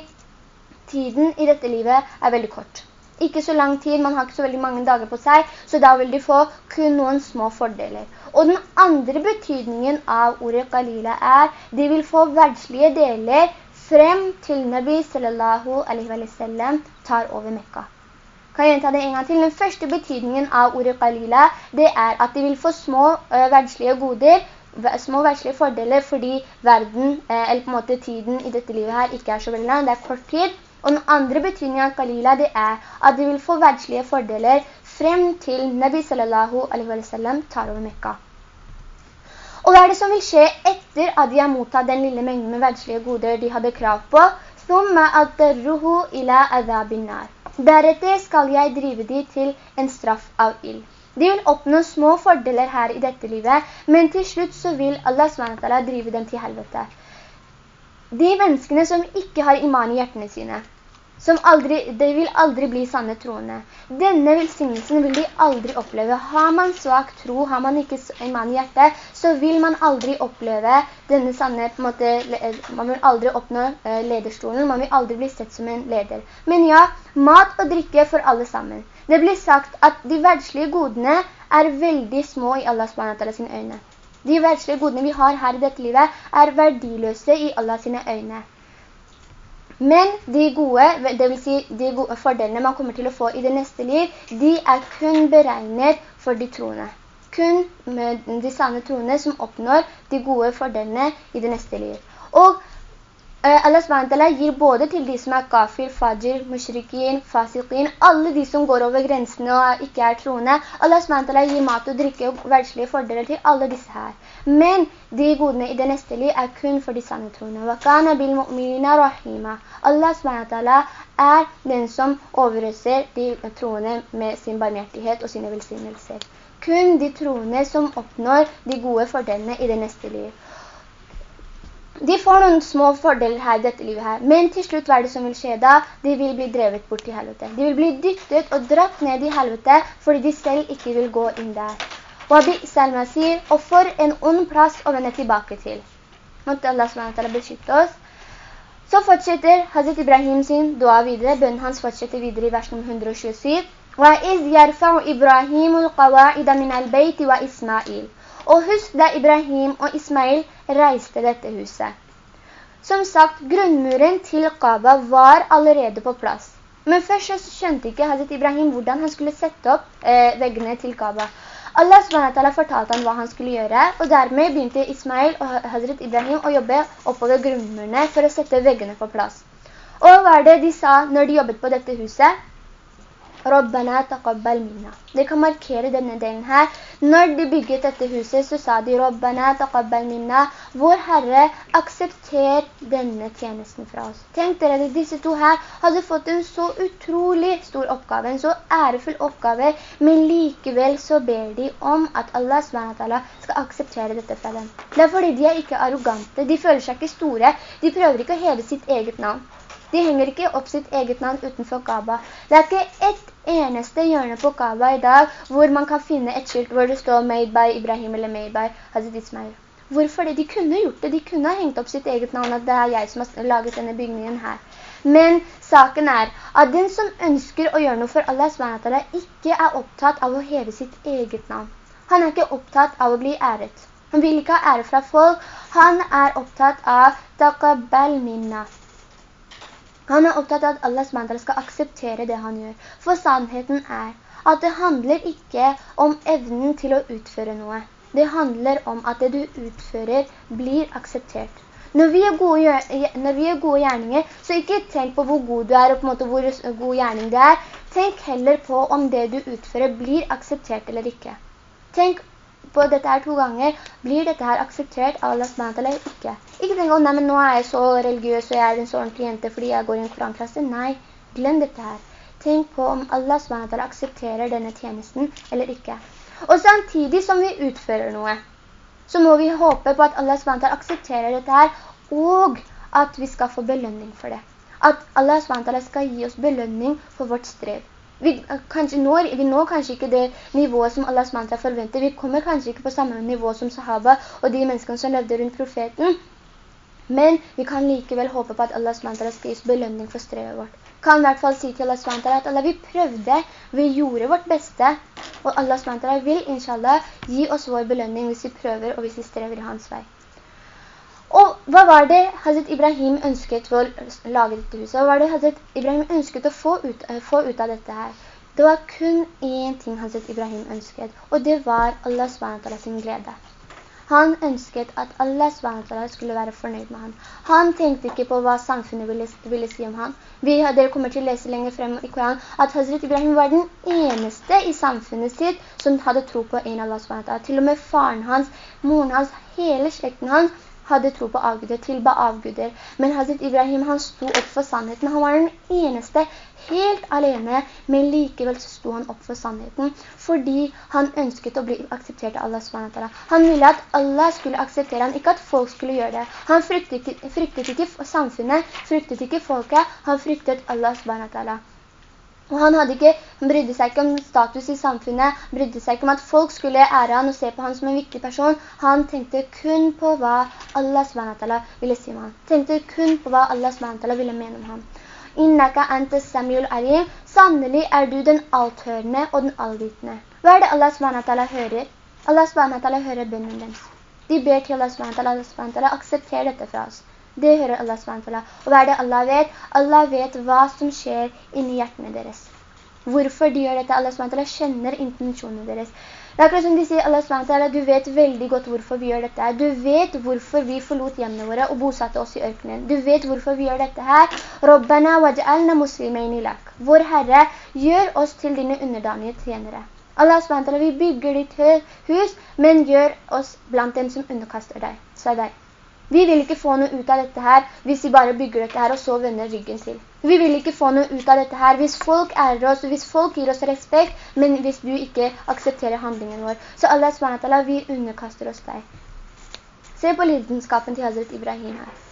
tiden i dette livet er veldig kort. Ikke så lang tid, man har ikke så veldig mange dager på seg, så da vil de få kun noen små fordeler. Og den andre betydningen av ordet qalila er, de vil få verdslige deler frem til Nabi sallallahu alaihi wa sallam tar over Mekka. Kan jeg gjenta det en gang til? Den første betydningen av ordet qalila, det er at de vil få små uh, verdslige goder, små verdslige fordeler, fordi verden, uh, eller på en måte tiden i dette livet her, ikke er så veldig lang, det er kort tid. Og den andre betydningen av Kalila det er at de vil få verdslige fordeler frem til Nabi sallallahu alaihi wa sallam tar over Mekka. Og hva er det som vil skje etter at de har mottatt den lille mengden med verdslige goder de hadde krav på? Deretter skal jeg drive de til en straff av ild. De vil oppnå små fordeler her i dette livet, men til slutt så vil Allah SWT drive dem til helvete. De menneskene som ikke har iman i hjertene sine, som aldri, de vil aldri bli sanne troende. Denne velsignelsen vil de aldri oppleve. Har man svak tro, har man ikke iman i hjertet, så vil man aldri oppleve denne sanne, på en måte, man vil aldri oppnå uh, lederstolen, man vil aldri bli sett som en leder. Men ja, mat og drikke for alle sammen. Det blir sagt at de verdslige godene er veldig små i Allah SWT sin øyne. De verdslige godene vi har her i dette livet er verdiløse i Allah sine øyne. Men de gode, det vil si de gode fordelene man kommer til å få i det neste liv, de er kun beregnet for de troende. Kun de sanne troende som oppnår de gode fordelene i det neste liv. Og Allah SWT gir både til de som er kafir, fajr, mushrikin, fasikin, alle de som går over grensene og ikke er troende. Allah SWT gir mat og drikke og verdslige fordeler til alle disse her. Men de godene i det neste liv er kun for de sanne troende. وَكَانَ بِالْمُؤْمِنِينَ رَحِيمًا Allah SWT er den som overrøser de troende med sin barmhjertighet og sine velsignelser. Kun de troende som oppnår de gode fordelene i det neste liv. De får noen små fordeler her i dette livet her, men til slutt hva er det som vil skje da? De vil bli drevet bort til helvete. De vil bli dyttet og dratt ned i helvete, fordi de selv ikke vil gå inn der. وَبِئْسَ Og for en ond plass å vende tilbake til. Måtte Allah SWT beskytte oss. Så fortsetter Hazret Ibrahim sin dua videre. Bønnen hans fortsetter videre i vers nummer 127. وَإِذْ يَرْفَعُ إِبْرَاهِيمُ الْقَوَائِدَ مِنَ الْبَيْتِ وَإِسْمَائِلِ og husk da Ibrahim og Ismail reiste dette huset. Som sagt, grunnmuren til Kaaba var allerede på plass. Men først så skjønte ikke Hazret Ibrahim hvordan han skulle sette opp eh, veggene til Kaaba. Allah SWT fortalte han hva han skulle gjøre, og dermed begynte Ismail og Hazret Ibrahim å jobbe oppover grunnmurene for å sette veggene på plass. Og hva var det de sa når de jobbet på dette huset? Rabbana taqabbal minna. Det kan markere denne delen her. Når de bygget dette huset, så sa de Rabbana taqabbal minna. Vår Herre, aksepter denne tjenesten fra oss. Tenk dere, at disse to her hadde fått en så utrolig stor oppgave, en så ærefull oppgave, men likevel så ber de om at Allah skal akseptere dette fra dem. Det er fordi de er ikke arrogante, de føler seg ikke store, de prøver ikke å heve sitt eget navn. De henger ikke opp sitt eget navn utenfor Kaaba. Det er ikke ett eneste hjørne på Kaaba i dag hvor man kan finne et skilt hvor det står «Made by Ibrahim» eller «Made by Hazid Ismail». Hvorfor det? De kunne gjort det. De kunne ha hengt opp sitt eget navn at det er jeg som har laget denne bygningen her. Men saken er at den som ønsker å gjøre noe for Allah SWT ikke er opptatt av å heve sitt eget navn. Han er ikke opptatt av å bli æret. Han vil ikke ha ære fra folk. Han er opptatt av «Taqabbal minna». Han er opptatt av at Allahs mandal skal akseptere det han gjør. For sannheten er at det handler ikke om evnen til å utføre noe. Det handler om at det du utfører blir akseptert. Når vi, gode, når vi, er gode, gjerninger, så ikke tenk på hvor god du er og på en måte hvor god gjerning det er. Tenk heller på om det du utfører blir akseptert eller ikke. Tenk på dette her to ganger. Blir dette her akseptert av Allah SWT eller ikke? Ikke tenk, å nei, men nå er jeg så religiøs og jeg er en så ordentlig jente fordi jeg går i en koranklasse. Nei, glem dette her. Tenk på om Allah SWT aksepterer denne tjenesten eller ikke. Og samtidig som vi utfører noe, så må vi håpe på at Allah SWT aksepterer dette her, og at vi skal få belønning for det. At Allah SWT skal gi oss belønning for vårt strev. Vi, når, vi når kanskje ikke det nivået som Allah SWT forventer. Vi kommer kanskje ikke på samme nivå som sahaba og de menneskene som levde rundt profeten. Men vi kan likevel håpe på at Allah SWT skal gis belønning for strevet vårt. Kan i hvert fall si til Allah SWT at Allah, vi prøvde, vi gjorde vårt beste, og Allah SWT vil, inshallah, gi oss vår belønning hvis vi prøver og hvis vi strever i hans vei. Og hva var det Hazret Ibrahim ønsket for å lage dette huset? Hva var det Hazret Ibrahim ønsket å få ut, uh, få ut av dette her? Det var kun én ting Hazret Ibrahim ønsket, og det var Allah SWT sin glede. Han ønsket at Allah SWT skulle være fornøyd med han. Han tenkte ikke på hva samfunnet ville, ville si om han. Vi, dere kommer til å lese lenger frem i Koran at Hazret Ibrahim var den eneste i samfunnet sitt som hadde tro på en Allah SWT. Til og med faren hans, moren hans, hele slekten hans hadde tro på avguder, tilba avguder. Men Hazret Ibrahim, han sto opp for sannheten. Han var den eneste, helt alene, men likevel så sto han opp for sannheten, fordi han ønsket å bli akseptert av Allah SWT. Han ville at Allah skulle akseptere han, ikke at folk skulle gjøre det. Han fryktet, fryktet ikke samfunnet, fryktet ikke folket, han fryktet Allah SWT. Og han hadde ikke, han brydde seg ikke om status i samfunnet, brydde seg ikke om at folk skulle ære han og se på han som en viktig person. Han tenkte kun på hva Allah SWT ville si om han. Tenkte kun på hva Allah SWT ville mene om han. Innaka ante Samuel alim, sannelig er du den althørende og den allvitende. Hva er det Allah SWT hører? Allah SWT hører bønnen deres. De ber til Allah SWT, Allah SWT aksepter dette fra oss. Det hører Allah SWT. Og hva er det Allah vet? Allah vet hva som skjer inni hjertene deres. Hvorfor de gjør dette? Allah SWT kjenner intensjonene deres. Det er akkurat som de sier, Allah SWT, du vet veldig godt hvorfor vi gjør dette Du vet hvorfor vi forlot hjemmene våre og bosatte oss i ørkenen. Du vet hvorfor vi gjør dette her. Rabbana waj'alna muslimin lak. Vår Herre, gjør oss til dine underdanige tjenere. Allah SWT, vi bygger ditt hus, men gjør oss blant dem som underkaster deg. Så deg. Vi vil ikke få noe ut av dette her hvis vi bare bygger dette her og så vender ryggen til. Vi vil ikke få noe ut av dette her hvis folk ærer oss, hvis folk gir oss respekt, men hvis du ikke aksepterer handlingen vår. Så Allah SWT, vi underkaster oss deg. Se på lidenskapen til Hazret Ibrahim her.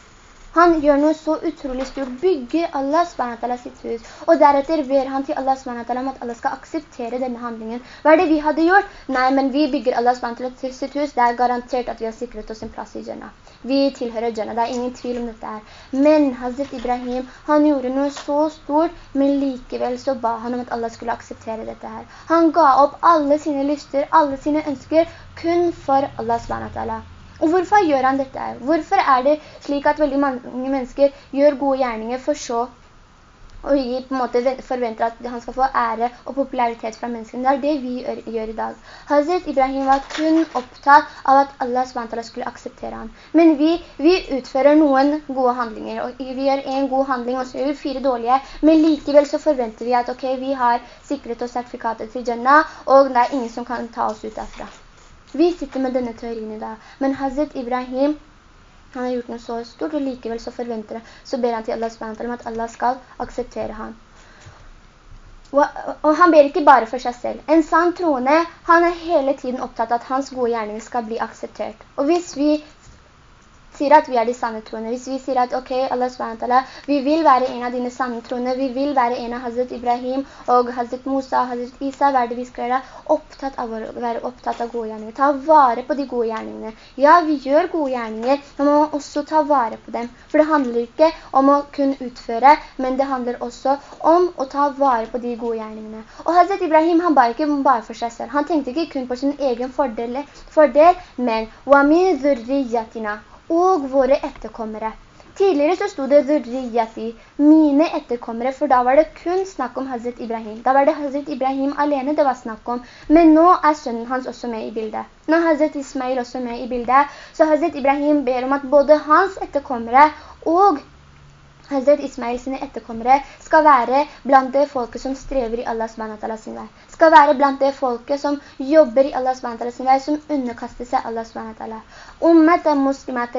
Han gjør noe så utrolig stort, bygger Allah SWT sitt hus, og deretter ber han til Allah SWT om at Allah skal akseptere denne handlingen. Hva er det vi hadde gjort? Nei, men vi bygger Allah SWT sitt hus, det er garantert at vi har sikret oss en plass i Jannah. Vi tilhører Jannah, det er ingen tvil om dette her. Men Hazret Ibrahim, han gjorde noe så stort, men likevel så ba han om at Allah skulle akseptere dette her. Han ga opp alle sine lyster, alle sine ønsker, kun for Allah SWT. Og hvorfor gjør han dette? Hvorfor er det slik at veldig mange mennesker gjør gode gjerninger for så og vi på en måte forventer at han skal få ære og popularitet fra menneskene. Det er det vi gjør, i dag. Hazret Ibrahim var kun opptatt av at Allah SWT skulle akseptere ham. Men vi, vi utfører noen gode handlinger, og vi gjør en god handling, og så gjør vi fire dårlige, men likevel så forventer vi at ok, vi har sikret oss sertifikatet til Jannah, og det er ingen som kan ta oss ut derfra. Vi sitter med denne teorien i dag, men Hazret Ibrahim han har gjort noe så stort, og likevel så forventer det. Så ber han til Allah SWT om at Allah skal akseptere han. Og, han ber ikke bare for seg selv. En sann troende, han er hele tiden opptatt av at hans gode gjerninger skal bli akseptert. Og hvis vi sier at vi er de sanne troende, hvis vi sier at ok, Allah SWT, vi vil være en av dine sanne troende, vi vil være en av Hazret Ibrahim og Hazret Musa og Hazret Isa, hva er det vi skal gjøre? Opptatt av å være opptatt av gode gjerninger. Ta vare på de gode gjerningene. Ja, vi gjør gode gjerninger, men man må også ta vare på dem. For det handler ikke om å kun utføre, men det handler også om å ta vare på de gode gjerningene. Og Hazret Ibrahim, han ba ikke bare for seg selv. Han tenkte ikke kun på sin egen fordel, fordel men «Wa og våre etterkommere. Tidligere så stod det «Zurriyati», mine etterkommere, for da var det kun snakk om Hazret Ibrahim. Da var det Hazret Ibrahim alene det var snakk om, men nå er sønnen hans også med i bildet. Nå er Hazret Ismail også med i bildet, så Hazret Ibrahim ber om at både hans etterkommere og Hazret Ismail sine etterkommere skal være blant det folket som strever i Allah SWT sin vei. Skal være blant det folket som jobber i Allah SWT sin vei, som underkaster seg Allah SWT. Ummet av muslimat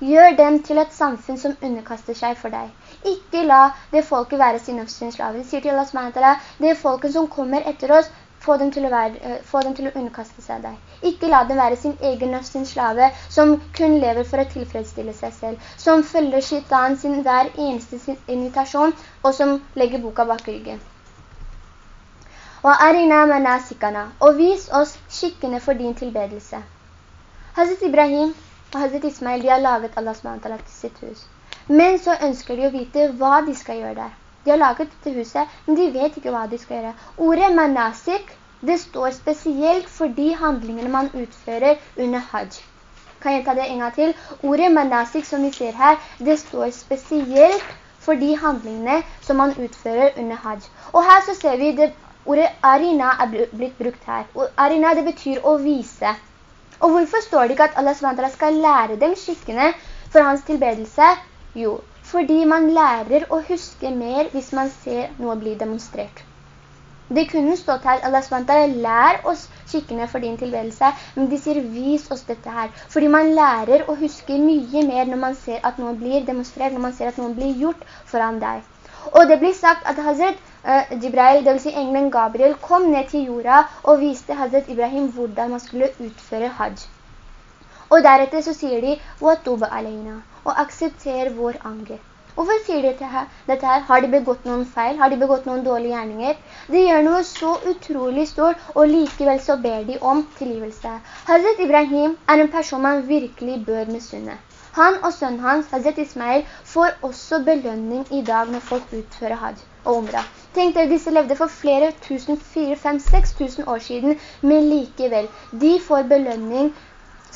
gjør dem til et samfunn som underkaster seg for deg. Ikke la det folket være sin slaver. De sier til Allah SWT, det folket som kommer etter oss, få dem, være, uh, få dem, til å underkaste seg deg. Ikke la dem være sin egen og sin slave, som kun lever for å tilfredsstille seg selv, som følger shaitan sin hver eneste sin invitasjon, og som legger boka bak ryggen. Og vis oss skikkene for din tilbedelse. Hazret Ibrahim og Hazret Ismail, de har laget Allahs SWT til sitt hus. Men så ønsker de å vite hva de skal gjøre der. De har laget dette huset, men de vet ikke hva de skal gjøre. Ordet manasik, det står spesielt for de handlingene man utfører under hajj. Kan jeg ta det en gang til? Ordet manasik som vi ser her, det står spesielt for de handlingene som man utfører under hajj. Og her så ser vi det ordet arina er blitt brukt her. Og arina det betyr å vise. Og hvorfor står det ikke at Allah SWT skal lære dem skikkene for hans tilbedelse? Jo, fordi man lærer å huske mer hvis man ser noe bli demonstrert. Det kunne stått her, Allah SWT, lær oss skikkene for din tilbedelse, men de sier vis oss dette her. Fordi man lærer å huske mye mer når man ser at noe blir demonstrert, når man ser at noe blir gjort foran deg. Og det blir sagt at Hazret uh, Jibrail, det vil si englen Gabriel, kom ned til jorda og viste Hazret Ibrahim hvordan man skulle utføre hajj. Og deretter så sier de, «Watuba alena», og aksepter vår anger. Hvorfor sier de dette her? Har de begått noen feil? Har de begått noen dårlige gjerninger? De gjør noe så utrolig stort, og likevel så ber de om tilgivelse. Hazret Ibrahim er en person man virkelig bør misunne. Han og sønnen hans, Hazret Ismail, får også belønning i dag når folk utfører hajj og umrah. Tenk dere, disse levde for flere tusen, fire, fem, seks tusen år siden, men likevel, de får belønning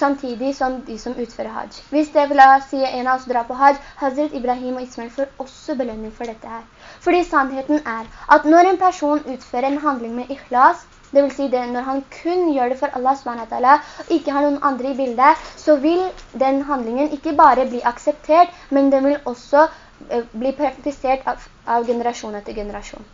samtidig som de som utfører hajj. Hvis det vil si en av oss drar på hajj, Hazret Ibrahim og Ismail får også belønning for dette her. Fordi sannheten er at når en person utfører en handling med ikhlas, det vil si det når han kun gjør det for Allah SWT, og ikke har noen andre i bildet, så vil den handlingen ikke bare bli akseptert, men den vil også eh, bli praktisert av, av generasjon etter generasjon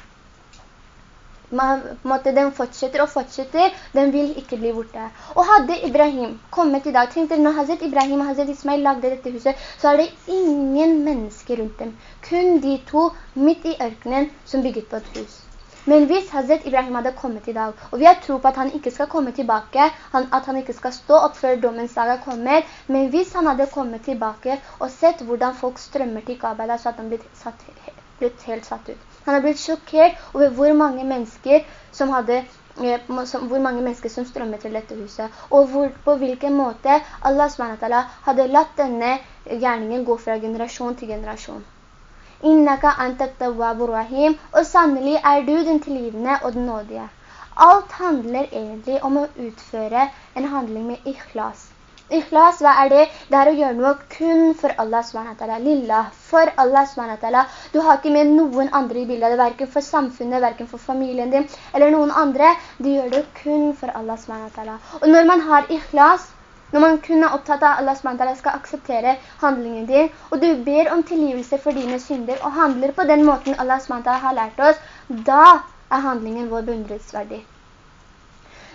man, måte, den fortsetter og fortsetter, den vil ikke bli borte. Og hadde Ibrahim kommet i dag, tenkte når Hazret Ibrahim og Hazret Ismail lagde dette huset, så er det ingen mennesker rundt dem. Kun de to midt i ørkenen som bygget på et hus. Men hvis Hazret Ibrahim hadde kommet i dag, og vi har tro på at han ikke skal komme tilbake, at han ikke skal stå opp før dommens dag er kommet, men hvis han hadde kommet tilbake og sett hvordan folk strømmer til Kaaba, så hadde han blitt, satt, blitt helt satt ut. Han har blitt sjokkert over hvor mange mennesker som hadde eh, hvor mange mennesker som strømmet til dette huset, og hvor, på hvilken måte Allah hadde latt denne gjerningen gå fra generasjon til generasjon. Innaka antak rahim, og sannelig er du den tilgivende og den nådige. Alt handler egentlig om å utføre en handling med ikhlas. Ikhlas, hva er det? Det er å gjøre noe kun for Allah SWT. Lilla, for Allah SWT. Du har ikke med noen andre i bildet, hverken for samfunnet, hverken for familien din, eller noen andre. Du gjør det kun for Allah SWT. Og når man har ikhlas, når man kun er opptatt av Allah SWT skal akseptere handlingen din, og du ber om tilgivelse for dine synder, og handler på den måten Allah SWT har lært oss, da er handlingen vår beundringsverdig.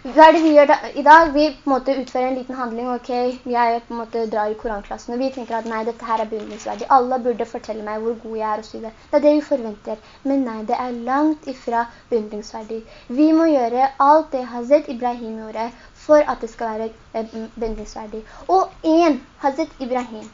Hva er det vi gjør da? I dag? Vi på en måte utfører en liten handling, ok, jeg på en måte drar i koranklassen, og vi tenker at nei, dette her er beundringsverdig. Alle burde fortelle meg hvor god jeg er, og så videre. Det er det vi forventer. Men nei, det er langt ifra beundringsverdig. Vi må gjøre alt det Hazret Ibrahim gjorde for at det skal være eh, beundringsverdig. Og en, Hazret Ibrahim,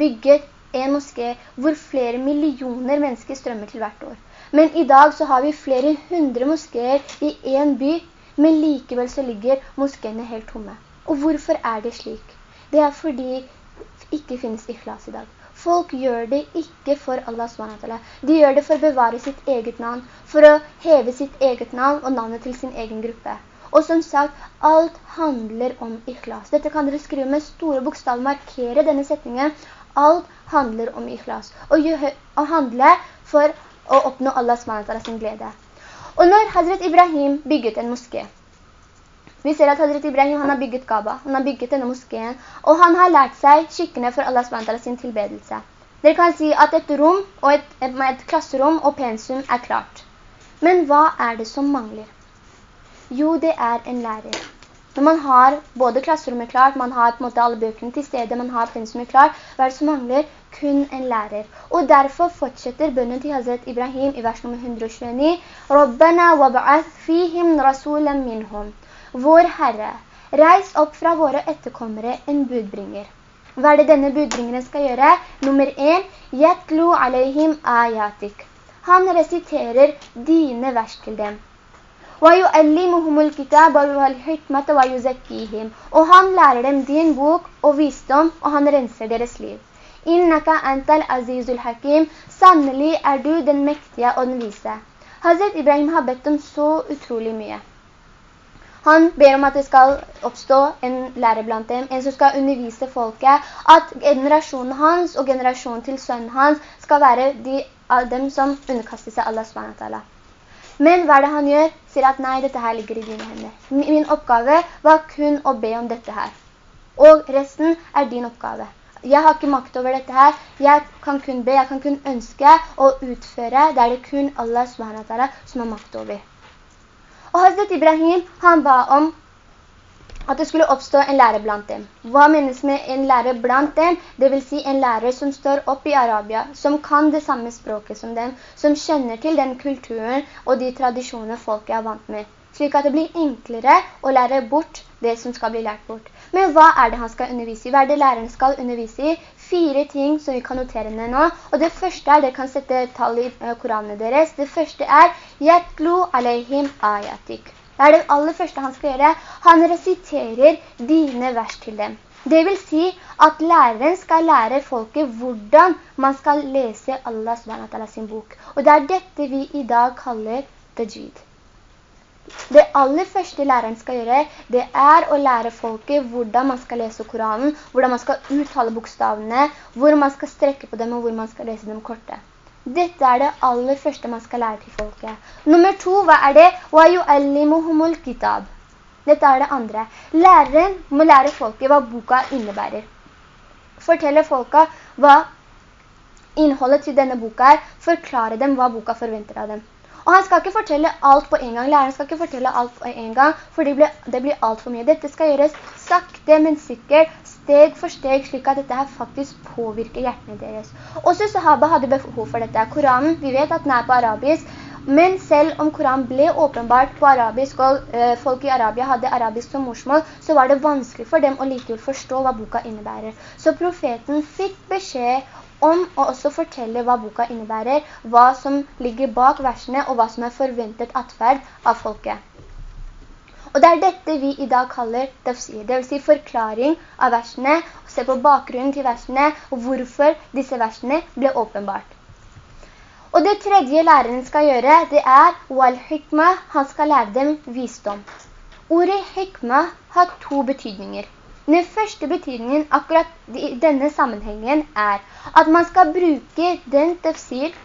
bygget en moské hvor flere millioner mennesker strømmer til hvert år. Men i dag så har vi flere hundre moskéer i en by, men likevel så ligger moskene helt tomme. Og hvorfor er det slik? Det er fordi det ikke finnes ikhlas i dag. Folk gjør det ikke for Allah SWT. De gjør det for å bevare sitt eget navn, for å heve sitt eget navn og navnet til sin egen gruppe. Og som sagt, alt handler om ikhlas. Dette kan dere skrive med store bokstaver, markere denne setningen. Alt handler om ikhlas. Og, og handle for å oppnå Allah SWT sin glede. Og når Hazret Ibrahim bygget en moské, vi ser at Hazret Ibrahim har bygget Kaaba, han har bygget denne moskeen, og han har lært seg skikkene for Allah SWT sin tilbedelse. Dere kan si at et rom og et, et, et klasserom og pensum er klart. Men hva er det som mangler? Jo, det er en lærer. Når man har både klasserommet klart, man har på en måte alle bøkene til stede, man har pensumet klart, hva er det som mangler? Kun en lærer. Og derfor fortsetter bønnen til Hazret Ibrahim i vers nummer 129. «Rabbana wab'ath fihim rasulam minhum». Vår Herre, reis opp fra våre etterkommere en budbringer. Hva er det denne budbringeren skal gjøre? Nummer 1. «Yatlu alayhim ayatik». Han resiterer dine vers til dem. وَيُعَلِّمُهُمُ الْكِتَابَ وَالْحِكْمَةَ وَيُزَكِّيهِمْ Og han lærer dem din bok og visdom, og han renser deres liv. «Innaka antal azizul hakim» Sannelig er du den mektige og den vise. Hazret Ibrahim har bedt om så utrolig mye. Han ber om at det skal oppstå en lærer blant dem, en som skal undervise folket, at generasjonen hans og generasjonen til sønnen hans skal være de, av dem som underkaster seg Allah SWT. Men hva er det han gjør? Sier at nei, dette her ligger i dine hender. Min oppgave var kun å be om dette her. Og resten er din oppgave. Jeg har ikke makt over dette her. Jeg kan kun be, jeg kan kun ønske å utføre. Det er det kun Allah som har makt over. Og Hazret Ibrahim, han ba om at det skulle oppstå en lærer blant dem. Hva menes med en lærer blant dem? Det vil si en lærer som står opp i Arabia, som kan det samme språket som dem, som kjenner til den kulturen og de tradisjoner folk er vant med. Slik at det blir enklere å lære bort det som skal bli lært bort. Men hva er det han skal undervise i? Hva er det læreren skal undervise i? Fire ting som vi kan notere ned nå. Og det første er, dere kan sette tall i eh, koranene deres. Det første er «Yatlu alayhim ayatik». Det er det aller første han skal gjøre. Han resiterer dine vers til dem. Det vil si at læreren skal lære folket hvordan man skal lese Allah SWT sin bok. Og det er dette vi i dag kaller tajid. Det aller første læreren skal gjøre, det er å lære folket hvordan man skal lese Koranen, hvordan man skal uttale bokstavene, hvor man skal strekke på dem og hvor man skal lese dem korte. Dette er det aller første man skal lære til folket. Nummer to, hva er det? وَيُعَلِّمُهُمُ الْكِتَابِ Dette er det andre. Læreren må lære folket hva boka innebærer. Fortelle folket hva innholdet til denne boka er. Forklare dem hva boka forventer av dem. Og han skal ikke fortelle alt på en gang. Læreren skal ikke fortelle alt på en gang, for det blir, det blir alt for mye. Dette skal gjøres sakte, men sikkert, steg for steg, slik at dette her faktisk påvirker hjertene deres. Også sahaba hadde behov for dette. Koranen, vi vet at den er på arabisk, men selv om Koranen ble åpenbart på arabisk, og eh, folk i Arabia hadde arabisk som morsmål, så var det vanskelig for dem å likevel forstå hva boka innebærer. Så profeten fikk beskjed om å også fortelle hva boka innebærer, hva som ligger bak versene, og hva som er forventet atferd av folket. Og det er dette vi i dag kaller tafsir, det vil si forklaring av versene, se på bakgrunnen til versene, og hvorfor disse versene ble åpenbart. Og det tredje læreren skal gjøre, det er wal-hikma, han skal lære dem visdom. Ordet hikma har to betydninger. Den første betydningen akkurat i denne sammenhengen er at man skal bruke den tafsir,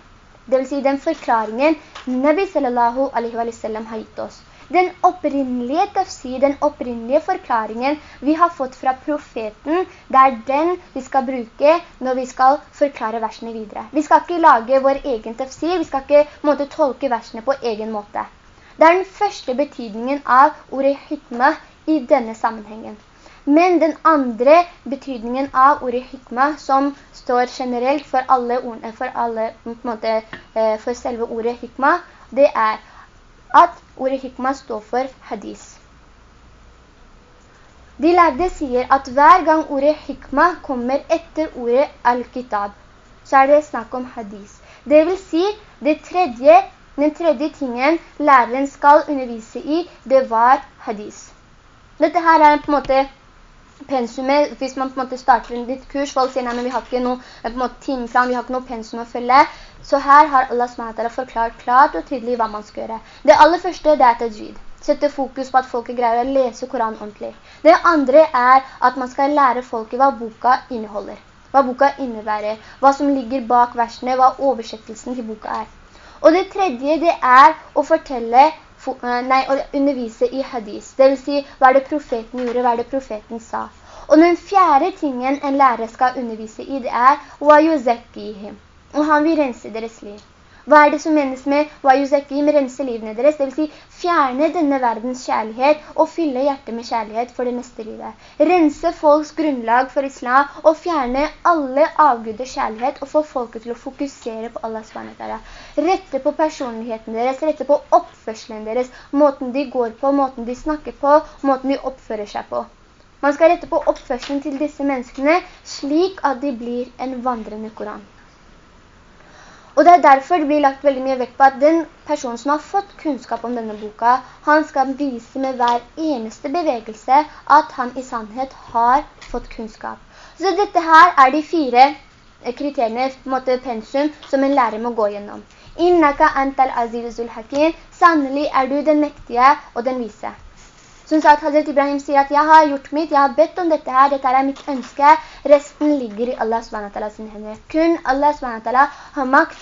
det vil si den forklaringen Nabi sallallahu alaihi wa sallam har gitt oss den opprinnelige tafsir, den opprinnelige forklaringen vi har fått fra profeten, det er den vi skal bruke når vi skal forklare versene videre. Vi skal ikke lage vår egen tafsir, vi skal ikke måtte tolke versene på egen måte. Det er den første betydningen av ordet hikma i denne sammenhengen. Men den andre betydningen av ordet hikma, som står generelt for, alle, for, alle, måte, eh, for selve ordet hikma, det er at ordet hikma står for hadis. De lærde sier at hver gang ordet hikma kommer etter ordet al-kitab, så er det snakk om hadis. Det vil si, det tredje, den tredje tingen læreren skal undervise i, det var hadis. Dette her er på en måte pensumet, hvis man på en måte starter en litt kurs, folk sier, nei, men vi har ikke noe måte, timeplan, vi har ikke noe pensum å følge. Så her har Allah SWT forklart klart og tydelig hva man skal gjøre. Det aller første, det er tajid. Sette fokus på at folket greier å lese Koran ordentlig. Det andre er at man skal lære folket hva boka inneholder. Hva boka innebærer, hva som ligger bak versene, hva oversettelsen til boka er. Og det tredje, det er å fortelle nei, å undervise i hadis. Det vil si, hva er det profeten gjorde, hva er det profeten sa. Og den fjerde tingen en lærer skal undervise i, det er «Wa yuzakkihim». Og han vil rense deres liv. Hva er det som menes med «Wajuzaki» med rense livene deres? Det vil si fjerne denne verdens kjærlighet og fylle hjertet med kjærlighet for det neste livet. Rense folks grunnlag for islam og fjerne alle avguders kjærlighet og få folket til å fokusere på Allah SWT. Rette på personligheten deres, rette på oppførselen deres, måten de går på, måten de snakker på, måten de oppfører seg på. Man skal rette på oppførselen til disse menneskene slik at de blir en vandrende Koran. Og det er derfor det blir lagt veldig mye vekt på at den personen som har fått kunnskap om denne boka, han skal vise med hver eneste bevegelse at han i sannhet har fått kunnskap. Så dette her er de fire kriteriene, på en måte pensum, som en lærer må gå gjennom. Innaka antal azizul hakim, sannelig er du den mektige og den vise. Som sagt, Hazret Ibrahim sier at jeg har gjort mitt, jeg har bedt om dette her, dette er mitt ønske. Resten ligger i Allah SWT sin hender. Kun Allah SWT har makt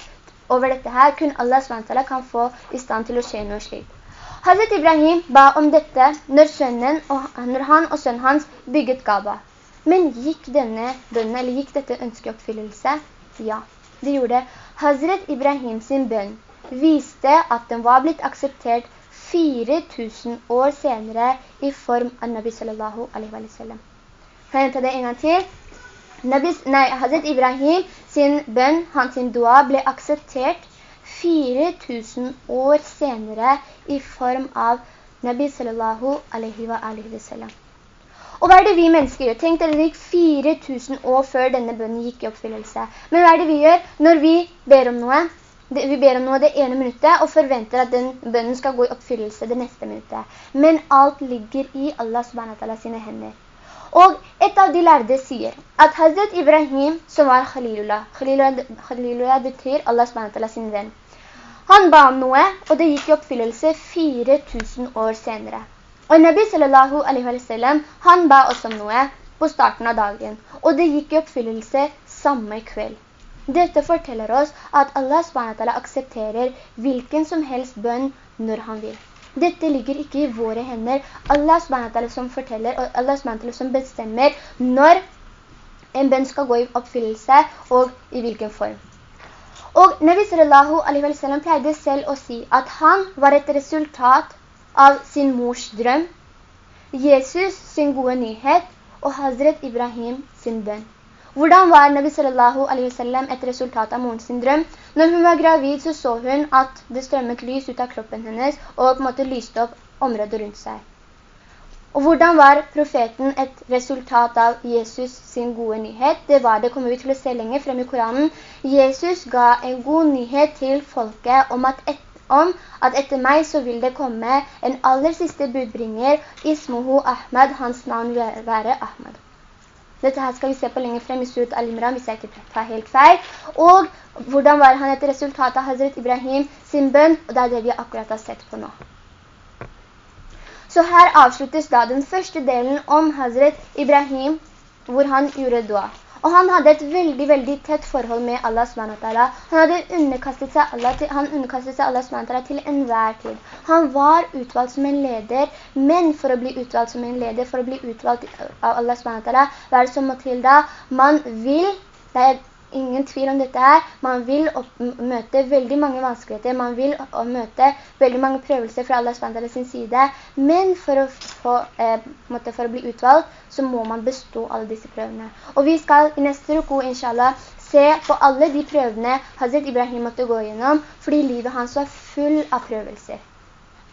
over dette her. Kun Allah SWT kan få i stand til å skje noe slikt. Hazret Ibrahim ba om dette når, og, når han og sønnen hans bygget Gaba. Men gikk denne bønnen, eller gikk dette ønskeoppfyllelse? Ja, det gjorde. Hazret Ibrahim sin bønn viste at den var blitt akseptert 4000 år senere i form av Nabi sallallahu alaihi wa sallam. Kan jeg ta det en gang til? Nabi, nei, Hazret Ibrahim sin bønn, hans sin dua, ble akseptert 4000 år senere i form av Nabi sallallahu alaihi wa sallam. Og hva er det vi mennesker gjør? Tenk dere, det gikk 4000 år før denne bønnen gikk i oppfyllelse. Men hva er det vi gjør når vi ber om noe? Vi ber om noe det ene minuttet, og forventer at den bønnen skal gå i oppfyllelse det neste minuttet. Men alt ligger i Allah subhanahu sine hender. Og et av de lærde sier at Hazret Ibrahim, som var Khalilullah, Khalilullah, Khalilullah betyr Allah subhanahu sin venn, han ba om noe, og det gikk i oppfyllelse 4000 år senere. Og Nabi sallallahu alaihi wa sallam, han ba også om noe på starten av dagen, og det gikk i oppfyllelse samme kveld. Dette forteller oss at Allah SWT aksepterer hvilken som helst bønn når han vil. Dette ligger ikke i våre hender. Allah SWT som forteller, og Allah SWT som bestemmer når en bønn skal gå i oppfyllelse, og i hvilken form. Og Nabi sallallahu alaihi wa sallam pleide selv å si at han var et resultat av sin mors drøm, Jesus sin gode nyhet og Hazret Ibrahim sin bønn. Hvordan var Nabi sallallahu alaihi wasallam et resultat av moren sin drøm? Når hun var gravid så så hun at det strømmet lys ut av kroppen hennes og på en måte lyste opp området rundt seg. Og hvordan var profeten et resultat av Jesus sin gode nyhet? Det var det, kommer vi til å se lenger frem i Koranen. Jesus ga en god nyhet til folket om at, et, om at etter meg så vil det komme en aller siste budbringer, Ismohu Ahmed, hans navn vil være Ahmed. Dette her skal vi se på lenger frem i Surat Al-Imran, hvis jeg ikke tar helt feil. Og hvordan var han et resultat av Hazret Ibrahim sin bønn, og det er det vi akkurat har sett på nå. Så her avsluttes da den første delen om Hazret Ibrahim, hvor han gjorde dua. Og han hadde et veldig, veldig tett forhold med Allah SWT. Han hadde underkastet seg Allah til, han underkastet seg Allah SWT til enhver tid. Han var utvalgt som en leder, men for å bli utvalgt som en leder, for å bli utvalgt av Allah SWT, hva er det som må til da? Man vil, det er ingen tvil om dette her. Man vil møte veldig mange vanskeligheter. Man vil møte veldig mange prøvelser fra Allah SWT sin side. Men for å, få, eh, for å bli utvalgt, så må man bestå alle disse prøvene. Og vi skal i neste ruko, inshallah, se på alle de prøvene Hazret Ibrahim måtte gå gjennom, fordi livet hans var full av prøvelser.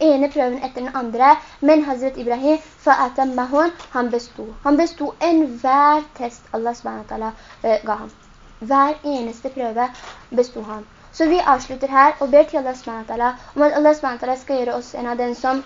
ene prøven etter den andre, men Hazret Ibrahim, han bestod. Han bestod enhver test Allah SWT eh, ga ham. Hver eneste prøve besto han. Så vi avslutter her og ber til Allah SWT om at Allah SWT skal gjøre oss en av den som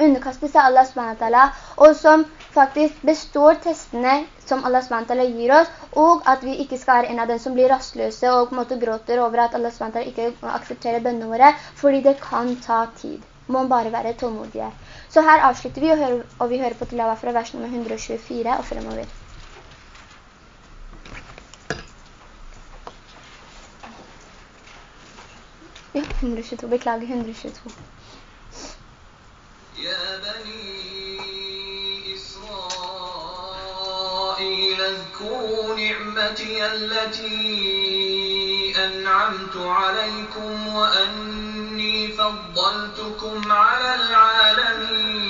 underkaster seg Allah SWT, og som faktisk består testene som Allah SWT gir oss, og at vi ikke skal være en av dem som blir rastløse og på en måte gråter over at Allah SWT ikke aksepterer bønnene våre, fordi det kan ta tid. Må bare være tålmodige. Så her avslutter vi, og, hører, og vi hører på tilava fra vers nummer 124 og fremover. Ja, 122. Beklager, 122. يا بني إسرائيل اذكروا نعمتي التي أنعمت عليكم وأني فضلتكم على العالمين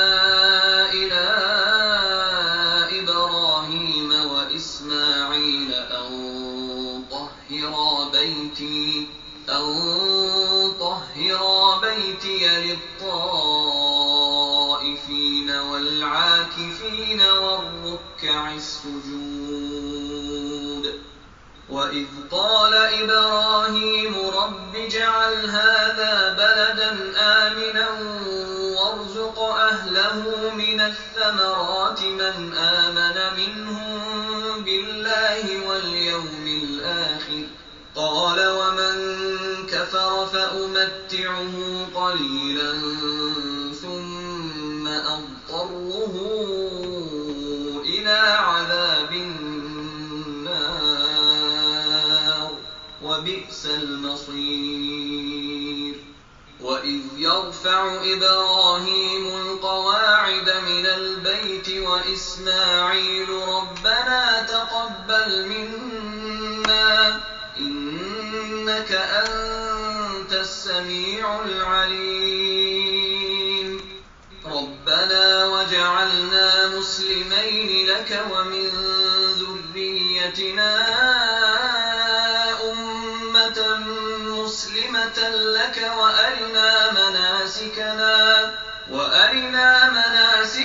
إبراهيم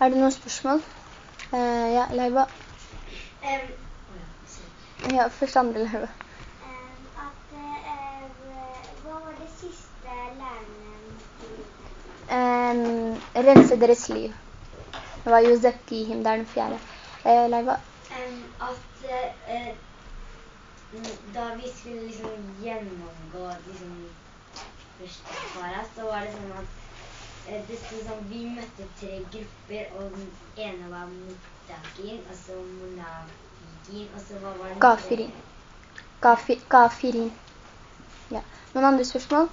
Er det noen spørsmål? Uh, ja, Leiva. Um, Ja, først andre Leiva. at uh, Hva var det siste læreren um, rense deres liv. Det var Yuzakihim, det er den fjerde. Uh, Leiva. at eh, da vi skulle liksom gjennomgå liksom første fara, så var det sånn at det sto sånn, vi møtte tre grupper, og den ene var Muttakin, og så Munafikin, og så hva var det? Gafirin. Gafi, gafirin. Ja. Noen andre spørsmål?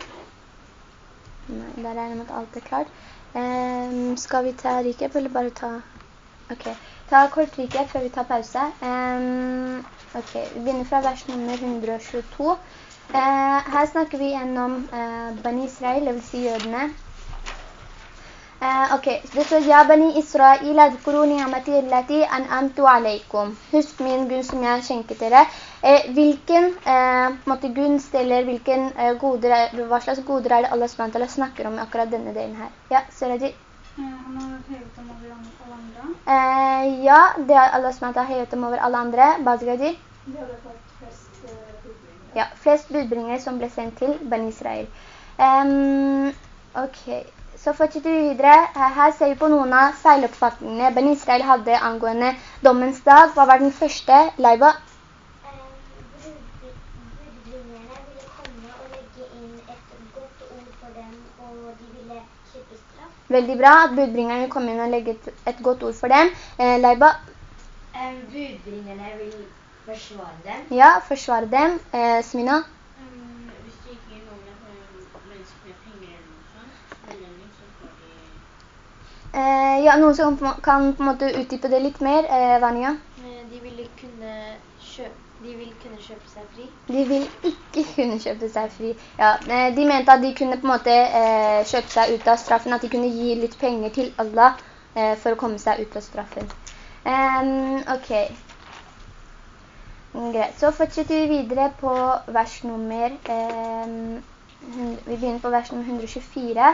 Nei, der regner jeg med at alt er klart. Um, skal vi ta recap, eller bare ta... Ok. ta kort rike før vi tar pause. Um, ok, vi begynner fra vers nummer 122. Uh, her snakker vi gjennom uh, Bani Israel, det vil si jødene. Uh, ok, det står Ja, Bani Israel, adkuru ni'amati illati an'amtu alaikum. Husk min gunst som jeg skjenket dere. Eh, hvilken eh, måte, gunst eller hvilken eh, goder, hva slags goder er det Allah SWT snakker om i akkurat denne delen her? Ja, Seraji? Han har høyt dem over alle andre. Eh, ja, det er Allah SWT har høyt dem over alle andre. Bazgaji? De hadde fått flest eh, budbringere. Ja, flest budbringere som ble sendt til Ben Israel. Em, ok, så fortsetter vi videre. Her, her ser vi på noen av feiloppfatningene Ben Israel hadde angående dommens dag. Hva var den første? Leiba? Eh, Budbringerne ville komme og legge inn et godt ord for dem, og de ville kjøpe straff. Veldig bra at budbringerne kom inn og legge et, godt ord for dem. Eh, Leiba? Em, budbringerne vil forsvare dem. Ja, forsvare dem. Eh, Smina? Um, hvis det ikke gir noen med mennesker med penger eller noe sånt, belønning, så får de Eh, ja, noen som kan på en måte utdype det litt mer. Eh, Vanya? De ville kunne kjøpe, de vil kunne kjøpe seg fri. De vil ikke kunne kjøpe seg fri. Ja, eh, de mente at de kunne på en måte eh, kjøpe seg ut av straffen, at de kunne gi litt penger til Allah eh, for å komme seg ut av straffen. Um, ok. Greit, så fortsetter vi videre på vers nummer, Um, vi begynner på vers nummer 124.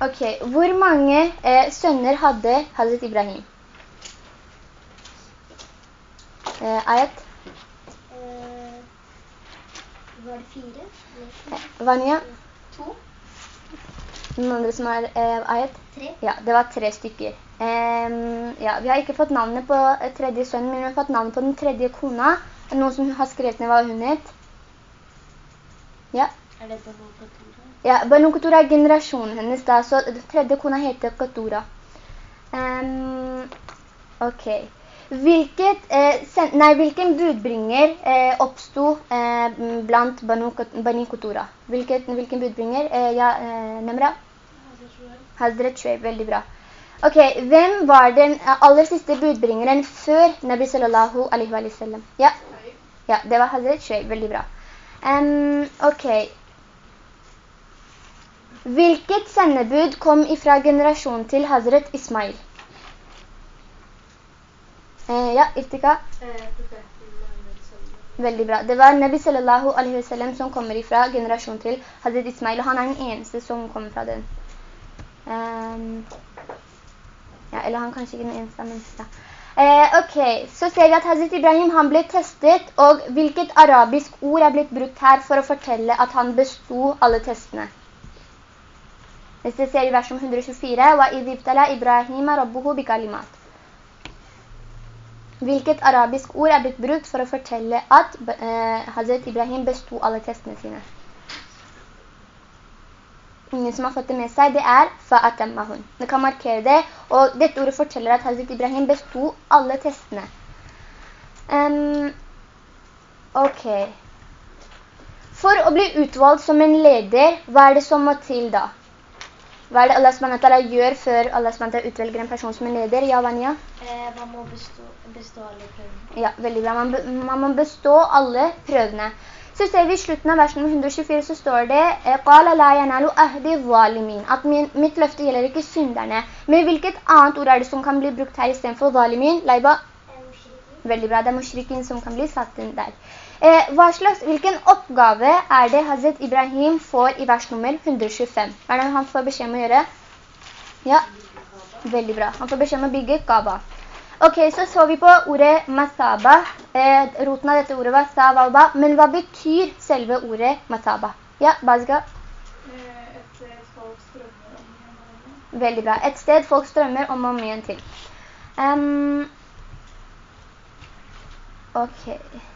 Ok, hvor mange eh, sønner hadde Hazret Ibrahim? Eh, Ayat? Eh, var det fire? Eh, Vanya? to? Noen andre som har eh, Ayat? Tre? Ja, det var tre stykker. Ja, vi har ikke fått navnet på eh, tredje sønnen, men vi har fått navnet på den tredje kona. Er noen som har skrevet ned hva hun het? Ja. Er det på noe Ja, Banu Qatura er generasjonen hennes da, så tredje kona heter Katura. Um, ok. Hvilket, eh, sen, nei, hvilken budbringer eh, oppsto eh, blant Banu, Qatura? Hvilken budbringer? Eh, ja, eh, Nemra? Hazret Shuaib, veldig bra. Ok, hvem var den aller siste budbringeren før Nabi sallallahu alaihi wa sallam? Ja, ja det var Hazret Shwey, veldig bra. Ok. ok. Hvilket sendebud kom ifra generasjonen til Hazret Ismail? Eh, ja, Iftika. Veldig bra. Det var Nabi sallallahu alaihi wa sallam som kommer ifra generasjonen til Hazret Ismail, og han er den eneste som kommer fra den. Um, ja, eller han kanskje ikke den eneste, men ja. Eh, ok, så ser vi at Hazret Ibrahim han ble testet, og hvilket arabisk ord er blitt brukt her for å fortelle at han bestod alle testene? Hvis Neste ser i verset 124. Ibrahima rabbuhu bikalimat». Hvilket arabisk ord er blitt brukt for å fortelle at eh, Hazret Ibrahim bestod alle testene sine? Ingen som har fått det med seg, det er «fa'atemmahun». Det kan markere det, og dette ordet forteller at Hazret Ibrahim bestod alle testene. Um, ok. For å bli utvalgt som en leder, hva er det som må til da? Hva er det Allah SWT gjør før Allah SWT utvelger en person som er leder? Ja, Vanya? Eh, man må bestå, bestå alle prøvene. Ja, veldig bra. Man, man må bestå alle prøvene. Så ser vi i slutten av versen 124 så står det eh, «Qala la yanalu ahdi zalimin», at min, mitt løfte gjelder ikke synderne. Men hvilket annet ord er det som kan bli brukt her i stedet for zalimin? Leiba? Veldig bra, det er mushrikin som kan bli satt inn der. Eh, slags, hvilken oppgave er det Hazret Ibrahim får i vers nummer 125? Hva er det han får beskjed om å gjøre? Ja, veldig bra. Han får beskjed om å bygge Kaaba. Ok, så så vi på ordet masaba. Eh, roten av dette ordet var savalba. Men hva betyr selve ordet masaba? Ja, Bazga. Et sted folk strømmer om igjen. Veldig. Et sted folk strømmer om og om igjen til. Ehm, ok.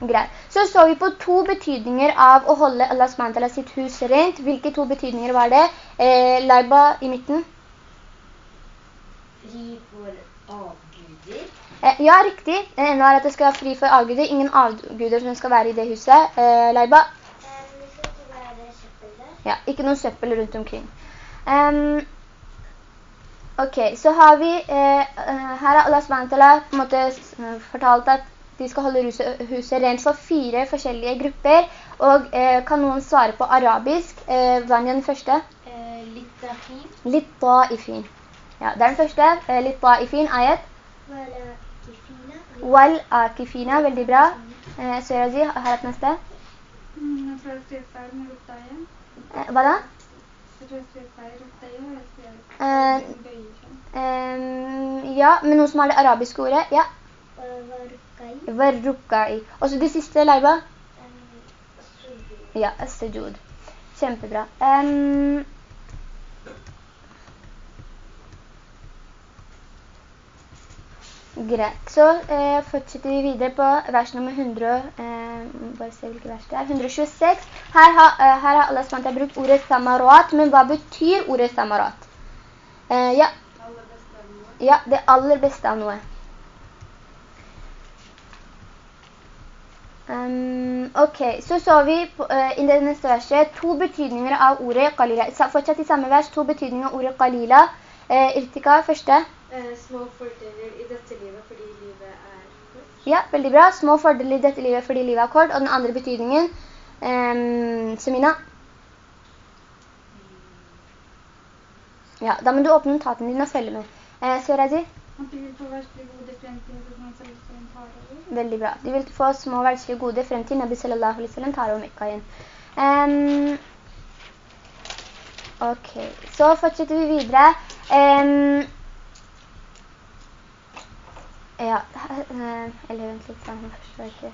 Greit. Så så vi på to betydninger av å holde Allah SWT sitt hus rent. Hvilke to betydninger var det? Eh, Laiba i midten. Fri for avguder. Eh, ja, riktig. Den ene var at det skal være fri for avguder. Ingen avguder som skal være i det huset. Eh, Laiba? Eh, det skal ikke være søppel der. Ja, ikke noe søppel rundt omkring. Um, ok, så har vi, eh, eh, her har Allah SWT på en måte fortalt at de skal holde huset, rent for fire forskjellige grupper. Og eh, kan noen svare på arabisk? Eh, er den første? Eh, litt da'ifin. Litt da'ifin. Ja, det er den første. Eh, litt da'ifin, ayat. Wal-akifina. Eh, Wal-akifina, veldig bra. Eh, Sørazi, jeg er neste. Eh, hva da? Eh, ja, men noen som har det arabiske ordet? Ja. Verrukai. Og så det siste, Leiba? Ja, sujud. Kjempebra. Um, greit. Så eh, fortsetter vi videre på vers nummer 100, eh, vers det er, 126. Her har, eh, her har Allah SWT brukt ordet samarat, men hva betyr ordet samarat? Eh, ja. ja, det aller beste av noe. Um, ok, så så vi på, eh, i det neste verset to betydninger av ordet qalila. Sa- Fortsatt i samme vers, to betydninger av ordet qalila. Uh, Irtika, første. Uh, små fordeler i dette livet fordi livet er kort. Ja, veldig bra. Små fordeler i dette livet fordi livet er kort. Og den andre betydningen, um, Semina. Ja, da må du åpne notaten din og følge med. Eh, Sørazi, Veldig bra. De vil få små verdslige gode frem til Nabi sallallahu alaihi wasallam tar over Mekka igjen. Um, ok, så fortsetter vi videre. Um, ja, eh, eller vent litt, sånn, forstår ikke.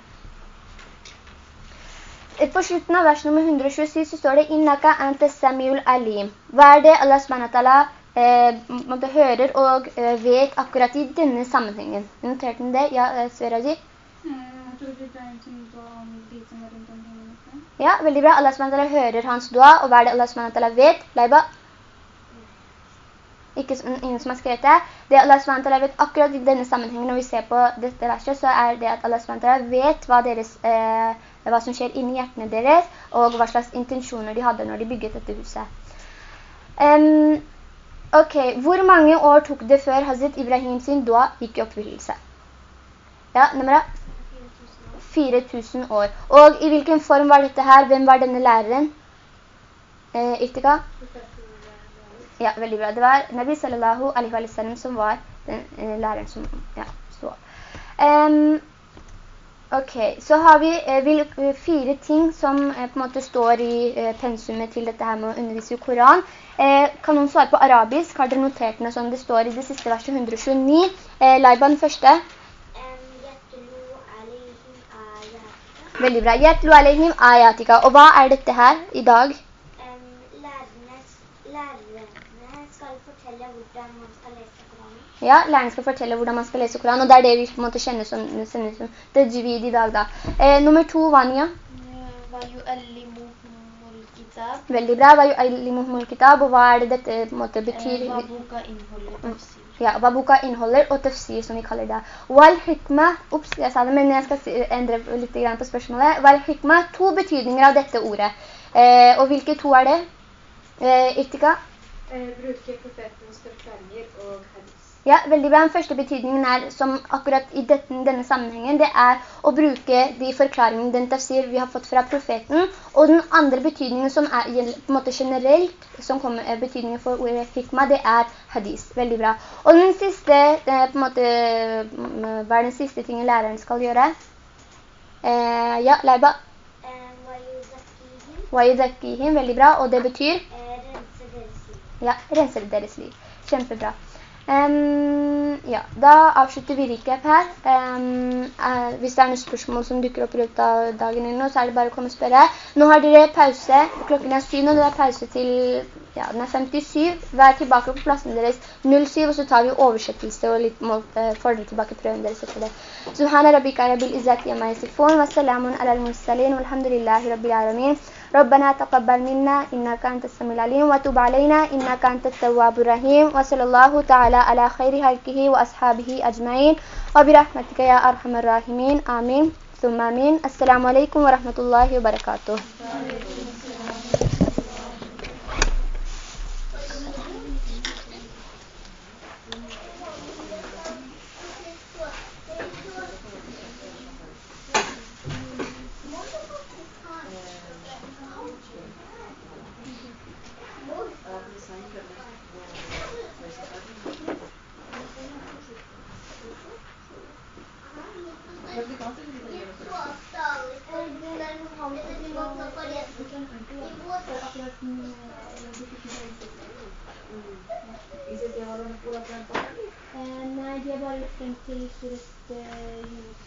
På slutten av vers nummer 127 så står det «Innaka ante Samuel alim». Hva er det Allah hører og eh, vet akkurat i denne sammenhengen? Noterte den det? Ja, eh, Sveraji? Eh, er. Ja, veldig bra. Allah SWT hører hans dua, og hva er det Allah SWT vet? Leiba? Ikke, ingen som har skrevet det. Det Allah SWT vet akkurat i denne sammenhengen, når vi ser på dette verset, så er det at Allah SWT vet hva, deres, eh, hva som skjer inni hjertene deres, og hva slags intensjoner de hadde når de bygget dette huset. Em, ok, hvor mange år tok det før Hazret Ibrahim sin dua gikk i oppfyllelse? Ja, Nemra? 4000 år. Og i hvilken form var dette her? Hvem var denne læreren? Eh, Irtika? Ja, veldig bra. Det var Nabi sallallahu alaihi wa sallam som var den eh, læreren som ja, stod. Em, Ok, så har vi eh, eh, fire ting som eh, på en måte står i eh, pensumet til dette her med å undervise i Koran. Eh, kan noen svare på arabisk? Har dere notert noe som det står i det siste verset 129? Eh, Laiban første. Veldig bra. Og hva er dette her i dag? Ja, læreren skal fortelle hvordan man skal lese Koran, og det er det vi på en måte kjenner som, kjenner som det juvid i dag da. Eh, nummer to, Vanya. Veldig bra. Og hva er det dette på en måte betyr? Eh, hva boka inneholder. Ja, hva boka inneholder, og tafsir, som vi kaller det. Wal hikma, ups, jeg sa det, men jeg skal endre litt på spørsmålet. Wal hikma, to betydninger av dette ordet. Eh, og hvilke to er det? Eh, Irtika? Eh, bruke profetens forklanger og hadith. Ja, veldig bra. Den første betydningen er, som akkurat i dette, denne sammenhengen, det er å bruke de forklaringene, den tafsir vi har fått fra profeten. Og den andre betydningen som er på en måte generelt, som kommer eh, betydningen for ordet hikma, det er hadis. Veldig bra. Og den siste, eh, på en måte, mm, hva er den siste tingen læreren skal gjøre? Eh, ja, Leiba? Wayudakihim. Veldig bra. Og det betyr? Eh, renser deres liv. Ja, renser deres liv. Kjempebra. Ehm, ja, da avslutter vi recap her. Um, uh, hvis det er noen spørsmål som dukker opp i løpet av dagen eller noe, så er det bare å komme og spørre. Nå har dere pause. Klokken er syv, og det er pause til, ja, den er 57. Vær tilbake på plassen deres 07, og så tar vi oversettelse og litt måte, får dere tilbake prøven deres etter det. Subhana rabbika rabbil izzati amma yasifun, wa salamun ala al-mursalin, walhamdulillahi rabbil alamin. ربنا تقبل منا إنك أنت السميع العليم وتب علينا إنك أنت التواب الرحيم وصلى الله تعالى على خير خلقه وأصحابه أجمعين وبرحمتك يا أرحم الراحمين. آمين. ثم آمين. السلام عليكم ورحمة الله وبركاته. Nei, de er bare frem til surat eh, Yunus.